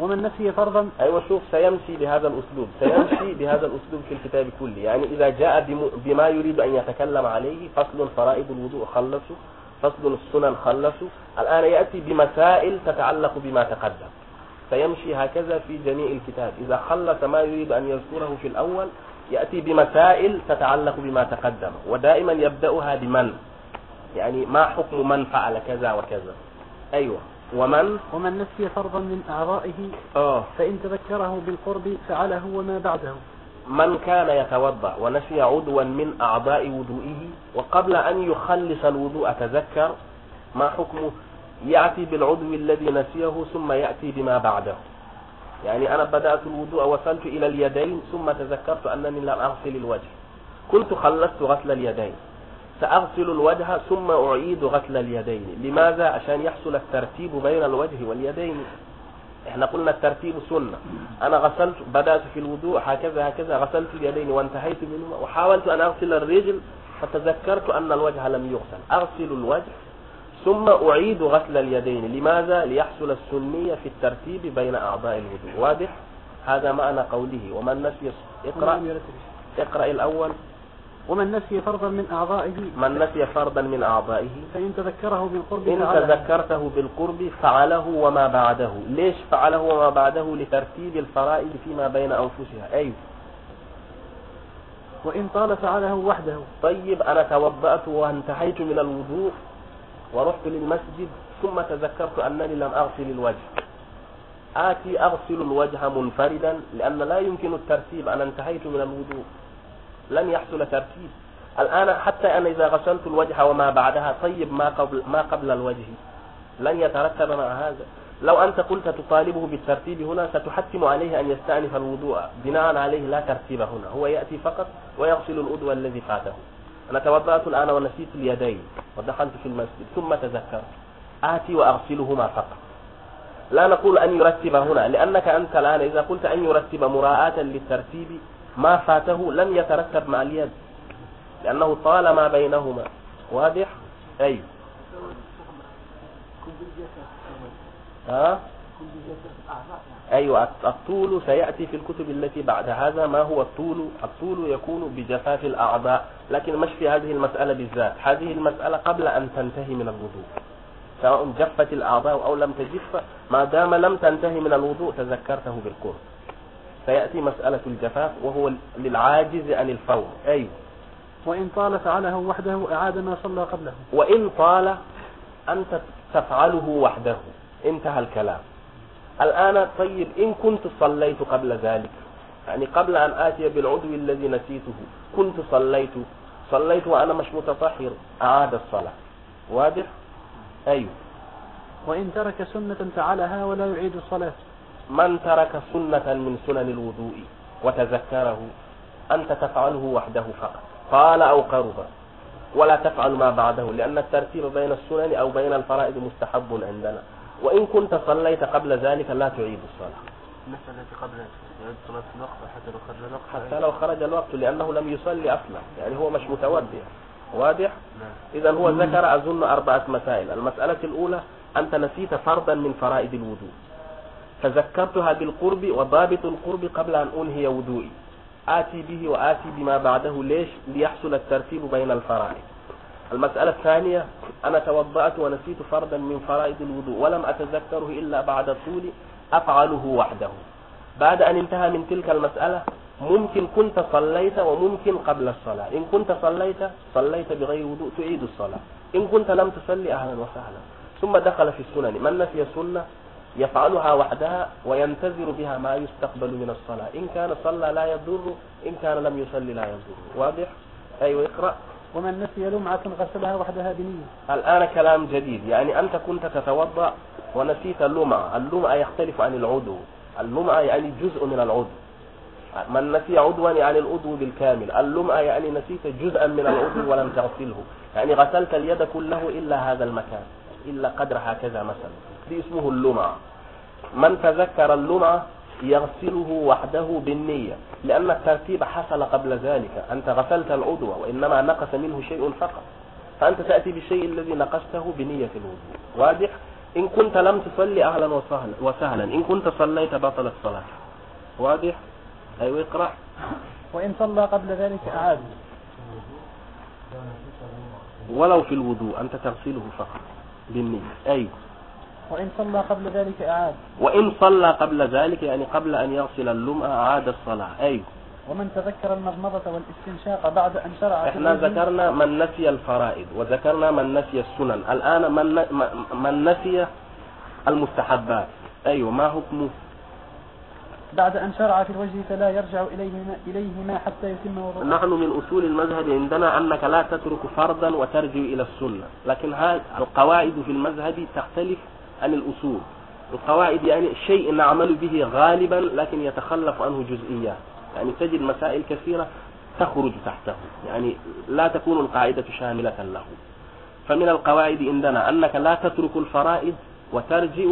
ومن نسي فرضا أيوة شوف سيمشي بهذا الأسلوب. سيمشي (laughs) بهذا الأسلوب في الكتاب كله. يعني إذا جاء بم- بما يريد أن يتكلم عليه فصل فرائض الوضوء خلصوا. فصل السنن خلصوا. الآن يأتي بمسائل تتعلق بما تقدم. سيمشي هكذا في جميع الكتاب. إذا خلص ما يريد أن يذكره في الأول يأتي بمسائل تتعلق بما تقدم. ودائما يبدأها بمن؟ يعني ما حكم من فعل كذا وكذا؟ أيوة. ومن؟ ومن نسي فرضا من أعضائه آه. فإن تذكره بالقرب فعله وما بعده. من كان يتوضأ ونسي عضوا من أعضاء وضوئه وقبل أن يخلص الوضوء تذكر ما حكمه؟ يأتي بالعضو الذي نسيه ثم يأتي بما بعده. يعني أنا بدأت الوضوء وصلت إلى اليدين ثم تذكرت أنني لم أغسل الوجه. كنت خلصت غسل اليدين. سأغسل الوجه ثم أعيد غسل اليدين. لماذا؟ عشان يحصل الترتيب بين الوجه واليدين. إحنا قلنا الترتيب سنة. أنا غسلت بدأت في الوضوء هكذا هكذا غسلت اليدين وانتهيت منهما وحاولت أن أغسل الرجل فتذكرت أن الوجه لم يغسل. أغسل الوجه ثم أعيد غسل اليدين. لماذا؟ ليحصل السنية في الترتيب بين أعضاء الوضوء. واضح؟ هذا معنى قوله. ومن نسي اقرأ. اقرأ الأول. ومن نسي فرضا من أعضائه من نسي فرضا من أعضائه فإن تذكره بالقرب إن فعله تذكرته بالقرب فعله وما بعده. ليش فعله وما بعده؟ لترتيب الفرائض فيما بين أنفسها. أي. وإن طال فعله وحده. طيب أنا توضأت وانتهيت من الوضوء ورحت للمسجد ثم تذكرت أنني لم أغسل الوجه. آتي أغسل الوجه منفردا لأن لا يمكن الترتيب. أنا انتهيت من الوضوء. لن يحصل ترتيب الآن حتى أنا إذا غسلت الوجه وما بعدها طيب ما قبل ما قبل الوجه؟ لن يترتب مع هذا. لو أنت قلت تطالبه بالترتيب هنا ستحتم عليه أن يستأنف الوضوء بناء عليه لا ترتيب هنا. هو يأتي فقط ويغسل الأدوى الذي فاته. أنا توضأت الآن ونسيت اليدين ودخلت في المسجد ثم تذكرت. آتي وأغسلهما فقط. لا نقول أن يرتب هنا لأنك أنت الآن إذا قلت أن يرتب مراعاة للترتيب ما فاته لم يترتب مع اليد لأنه طال ما بينهما. واضح؟ أي. ها؟ أيوة الطول سيأتي في الكتب التي بعد هذا. ما هو الطول؟ الطول يكون بجفاف الأعضاء. لكن مش في هذه المسألة بالذات؟ هذه المسألة قبل أن تنتهي من الوضوء. سواء جفت الأعضاء أو لم تجف ما دام لم تنتهي من الوضوء تذكرته بالقرب سيأتي مسألة الجفاف وهو للعاجز عن الفور أيوة وإن طال فعله وحده أعاد ما صلى قبله. وإن طال أنت تفعله وحده. انتهى الكلام. الآن طيب إن كنت صليت قبل ذلك يعني قبل أن آتي بالعضو الذي نسيته كنت صليت صليت وأنا مش متطهر أعاد الصلاة. واضح؟ أيوه وإن ترك سنة فعلها ولا يعيد الصلاة. من ترك سنة من سنن الوضوء وتذكره أنت تفعله وحده فقط. قال أو قرب. ولا تفعل ما بعده لأن الترتيب بين السنن أو بين الفرائض مستحب عندنا. وإن كنت صليت قبل ذلك لا تعيد الصلاة. المسألة قبل يعيد صلاة الوقت حتى لو خرج الوقت. حتى لو خرج الوقت لأنه لم يصلي أصلا. يعني هو مش متوضئ. واضح؟ نعم. إذا هو ذكر أظن أربعة مسائل. المسألة الأولى أنت نسيت فرضا من فرائض الوضوء. تذكرتها بالقرب وضابط القرب قبل أن أنهي وضوئي. آتي به وآتي بما بعده. ليش؟ ليحصل الترتيب بين الفرائض. المسألة الثانية أنا توضأت ونسيت فرضا من فرائض الوضوء ولم أتذكره إلا بعد طول أفعله وحده. بعد أن انتهى من تلك المسألة ممكن كنت صليت وممكن قبل الصلاة. إن كنت صليت صليت بغير وضوء تعيد الصلاة. إن كنت لم تصلي أهلا وسهلا. ثم دخل في السنن. من نسي سنة يفعلها وحدها وينتظر بها ما يستقبل من الصلاة. إن كان صلى لا يضر إن كان لم يصلي لا يضر. واضح؟ أيوة اقرأ. ومن نسي لمعة غسلها وحدها بنية. الآن كلام جديد. يعني أنت كنت تتوضأ ونسيت اللمعة. اللمعة يختلف عن العضو. اللمعة يعني جزء من العضو. من نسي عضوا يعني العضو بالكامل. اللمعة يعني نسيت جزءا من العضو ولم تغسله. يعني غسلت اليد كله إلا هذا المكان. إلا قدر هكذا مثلا. دي اسمه اللمعة من تذكر اللمعة يغسله وحده بالنية لأن الترتيب حصل قبل ذلك. أنت غسلت العضو وإنما نقص منه شيء فقط. فأنت تأتي بالشيء الذي نقصته بنية الوضوء. واضح؟ إن كنت لم تصلي أهلا وسهلا وسهلا. إن كنت صليت بطل الصلاة. واضح؟ أيوة اقرأ. وإن صلى قبل ذلك أعاد. ولو في الوضوء أنت تغسله فقط بالنية. أيوة. وإن صلى قبل ذلك أعاد. وإن صلى قبل ذلك يعني قبل أن يغسل اللمعة أعاد الصلاة. أيوة ومن تذكر المضمضة والاستنشاق بعد أن شرع في إحنا ذكرنا من نسي الفرائض وذكرنا من نسي السنن. الآن من, ن- من نسي المستحبات. أيوة ما حكمه بعد أن شرع في الوجه فلا يرجع إليهما, إليهما حتى يتم وضوءه. نحن من أصول المذهب عندنا أنك لا تترك فرضا وترجع إلى السنة. لكن القواعد في المذهب تختلف عن الأصول. القواعد يعني شيء نعمل به غالبا لكن يتخلف عنه جزئيات. يعني تجد مسائل كثيرة تخرج تحته. يعني لا تكون القاعدة شاملة له. فمن القواعد عندنا أنك لا تترك الفرائض وترجع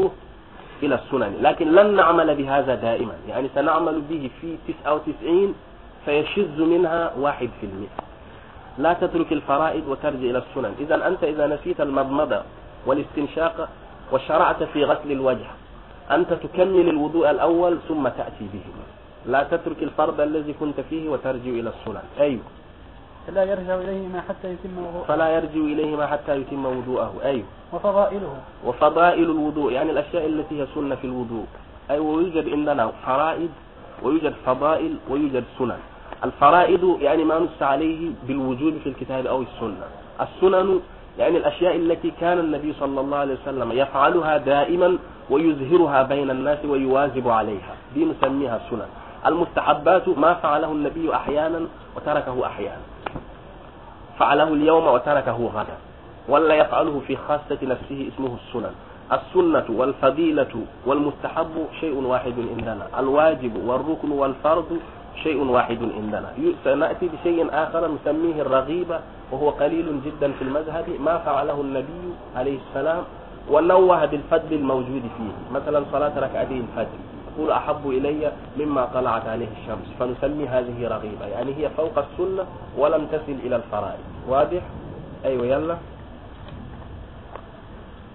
إلى السنن. لكن لن نعمل بهذا دائما. يعني سنعمل به في 99 فيشذ منها واحد في المئة. لا تترك الفرائض وترجع إلى السنن. إذا أنت إذا نسيت المضمضة والاستنشاق وشرعت في غسل الوجه. أنت تكمل الوضوء الأول ثم تأتي به لا تترك الفرض الذي كنت فيه وترجع إلى السنن. أيوه. فلا يرجع إليهما حتى يتم وضوءه. فلا يرجع إليهما حتى يتم وضوءه. أيوه. وفضائله. وفضائل الوضوء يعني الأشياء التي هي سنة في الوضوء. أي ويوجد عندنا فرائض ويوجد فضائل ويوجد سنن. الفرائض يعني ما نص عليه بالوجوب في الكتاب أو السنة. السنن يعني الأشياء التي كان النبي صلى الله عليه وسلم يفعلها دائما ويظهرها بين الناس ويواظب عليها. دي نسميها سنن. المستحبات ما فعله النبي أحيانا وتركه أحيانا. فعله اليوم وتركه غدا. ولا يفعله في خاصة نفسه اسمه السنن. السنة والفضيلة والمستحب شيء واحد عندنا. الواجب والركن والفرض شيء واحد عندنا. سنأتي بشيء آخر نسميه الرغيبة وهو قليل جدا في المذهب ما فعله النبي عليه السلام ونوه بالفضل الموجود فيه. مثلا صلاة ركعتي الفجر. يقول أحب إلي مما طلعت عليه الشمس. فنسمي هذه رغيبة. يعني هي فوق السنة ولم تصل إلى الفرائض. واضح؟ أيوة يلا.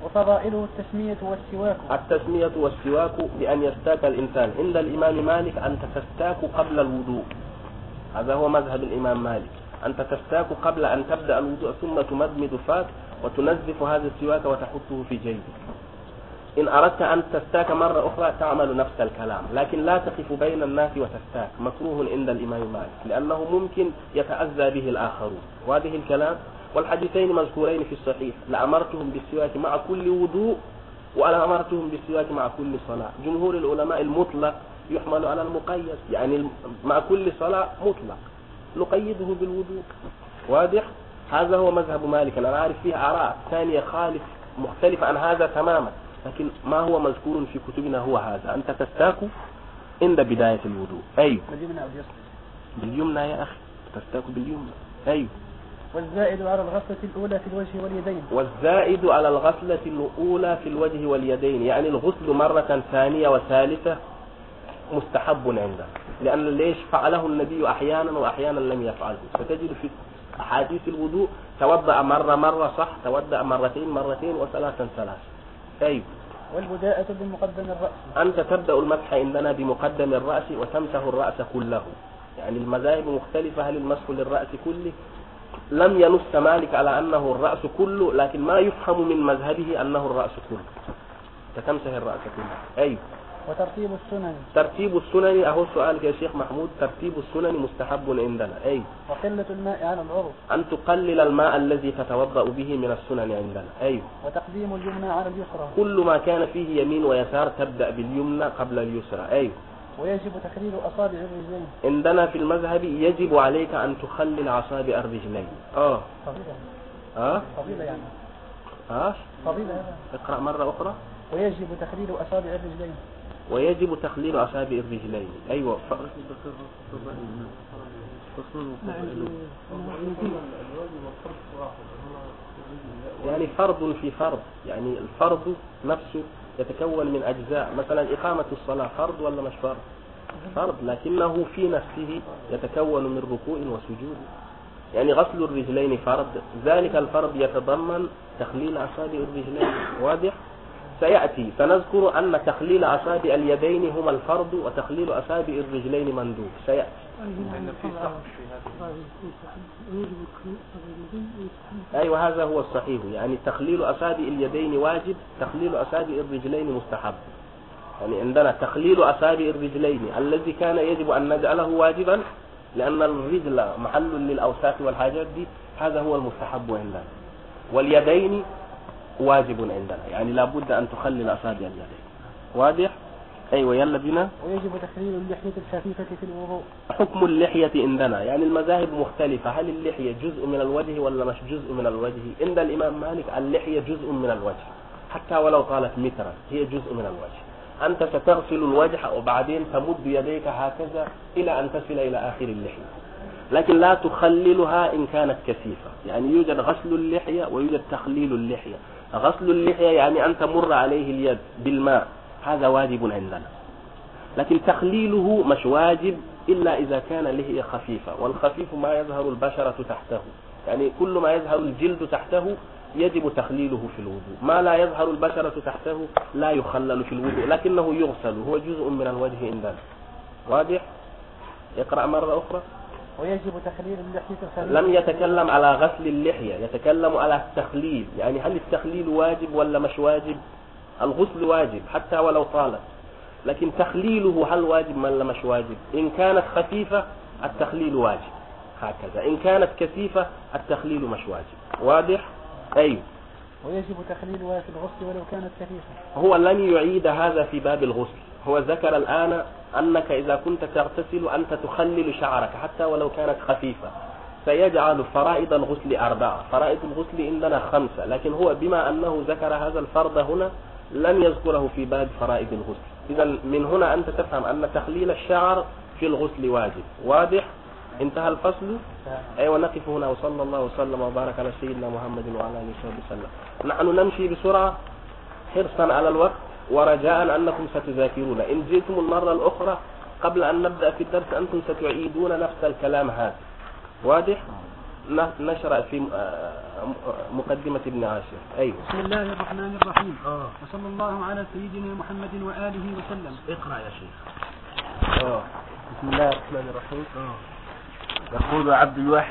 وفضائله التسمية والسواك. التسمية والسواك بأن يستاك الإنسان. عند الإمام مالك أنت تستاك قبل الوضوء. هذا هو مذهب الإمام مالك. أنت تستاك قبل أن تبدأ الوضوء ثم تمضمض فاك وتنظف هذا السواك وتحطه في جيبك. إن أردت أن تستاك مرة أخرى تعمل نفس الكلام. لكن لا تقف بين الناس وتستاك. مكروه عند الإمام مالك. لأنه ممكن يتأذى به الآخرون. وهذه الكلام؟ والحديثين مذكورين في الصحيح. لأمرتهم بالسواك مع كل وضوء وأنا أمرتهم بالسواك مع كل صلاة. جمهور العلماء المطلق يحمل على المقيد يعني مع كل صلاة مطلق. نقيده بالوضوء. واضح؟ هذا هو مذهب مالك. أنا عارف فيه آراء ثانية خالف مختلفة عن هذا تماما. لكن ما هو مذكور في كتبنا هو هذا؟ أنت تستاك عند بداية الوضوء. أيوه. باليمنى يا أخي. تستاك باليمنى. أيوه. والزائد على الغسلة الأولى في الوجه واليدين. والزائد على الغسلة الأولى في الوجه واليدين. يعني الغسل مرة ثانية وثالثة مستحب عندنا لأن ليش فعله النبي أحيانا وأحيانا لم يفعله. فتجد في أحاديث الوضوء توضأ مرة مرة صح توضأ مرتين مرتين وثلاثا ثلاثا. أيوه والبداءة بمقدم الرأس. أنت تبدأ المسح عندنا بمقدم الرأس وتمسح الرأس كله. يعني المذاهب مختلفة هل المسح للرأس كله؟ لم ينص مالك على أنه الرأس كله لكن ما يفهم من مذهبه أنه الرأس كله. فتمسح الرأس كله. أي؟ وترتيب السنن. ترتيب السنن أهو سؤالك يا شيخ محمود. ترتيب السنن مستحب عندنا. أي؟ وقلة الماء على العضو أن تقلل الماء الذي تتوضأ به من السنن عندنا. أي؟ وتقديم اليمنى على اليسرى. كل ما كان فيه يمين ويسار تبدأ باليمنى قبل اليسرى. أي؟ ويجب تخليل أصابع الرجلين. عندنا في المذهب يجب عليك أن تخلل أصابع الرجلين. آه. فضيلة. آه. فضيلة يعني. آه. فضيلة. اقرأ مرة أخرى. ويجب تخليل أصابع الرجلين. ويجب تخليل أصابع الرجلين. أيوة. ف... يعني فرض في فرض. يعني الفرض نفسه يتكون من أجزاء. مثلا إقامة الصلاة فرض ولا مش فرض؟ فرض لكنه في نفسه يتكون من ركوع وسجود. يعني غسل الرجلين فرض. ذلك الفرض يتضمن تخليل أصابع الرجلين. واضح؟ سيأتي. سنذكر أن تخليل أصابع اليدين هما الفرض وتخليل أصابع الرجلين مندوب. سيأتي. لأن في سقف في هذا. أيوة هذا هو الصحيح. يعني تخليل أصابع اليدين واجب تخليل أصابع الرجلين مستحب. يعني عندنا تخليل أصابع الرجلين. الذي كان يجب أن نجعله واجبا لأن الرجل محل للأوساخ والحاجات دي هذا هو المستحب عندنا. واليدين واجب عندنا. يعني لابد أن تخلل أصابع اليدين. واضح؟ أيوة يلا بنا ويجب تخليل اللحية الخفيفة في الوضوء. حكم اللحية عندنا يعني المذاهب مختلفة هل اللحية جزء من الوجه ولا مش جزء من الوجه؟ عند الإمام مالك اللحية جزء من الوجه حتى ولو طالت مترا هي جزء من الوجه. أنت ستغسل الوجه وبعدين تمد يديك هكذا إلى أن تصل إلى آخر اللحية. لكن لا تخللها إن كانت كثيفة. يعني يوجد غسل اللحية ويوجد تخليل اللحية. غسل اللحية يعني أن تمر عليه اليد بالماء. هذا واجب عندنا. لكن تخليله مش واجب إلا إذا كان لحية خفيفة. والخفيف ما يظهر البشرة تحته. يعني كل ما يظهر الجلد تحته يجب تخليله في الوضوء. ما لا يظهر البشرة تحته لا يخلل في الوضوء. لكنه يغسل. هو جزء من الوجه عندنا. واضح؟ يقرأ مرة أخرى. ويجب تخليل اللحية الخفيفة لم يتكلم على غسل اللحية يتكلم على التخليل. يعني هل التخليل واجب ولا مش واجب؟ الغسل واجب حتى ولو طالت لكن تخليله هل واجب ولا مش واجب؟ إن كانت خفيفة التخليل واجب. هكذا. إن كانت كثيفة التخليل مش واجب. واضح؟ أيوه ويجب تخليلها في الغسل ولو كانت خفيفة هو لن يعيد هذا في باب الغسل. هو ذكر الآن أنك إذا كنت تغتسل أنت تخلل شعرك حتى ولو كانت خفيفة. سيجعل فرائض الغسل أربعة. فرائض الغسل عندنا خمسة. لكن هو بما أنه ذكر هذا الفرض هنا لم يذكره في باب فرائض الغسل. إذا من هنا أنت تفهم أن تخليل الشعر في الغسل واجب. واضح؟ انتهى الفصل؟ أيوة نقف هنا وصلى الله وسلم وبارك على سيدنا محمد وعلى آله وصحبه وسلم. نحن نمشي بسرعة حرصا على الوقت ورجاء أنكم ستذاكرون. إن جئتم المرة الأخرى قبل أن نبدأ في الدرس أنتم ستعيدون نفس الكلام هذا. واضح؟ ن- نشرع في آه، مقدمة ابن عاشر. أيوة. بسم الله الرحمن الرحيم. وصلى الله على سيدنا محمد وآله وسلم. اقرأ يا شيخ. بسم الله الرحمن الرحيم. يقول عبد الواحد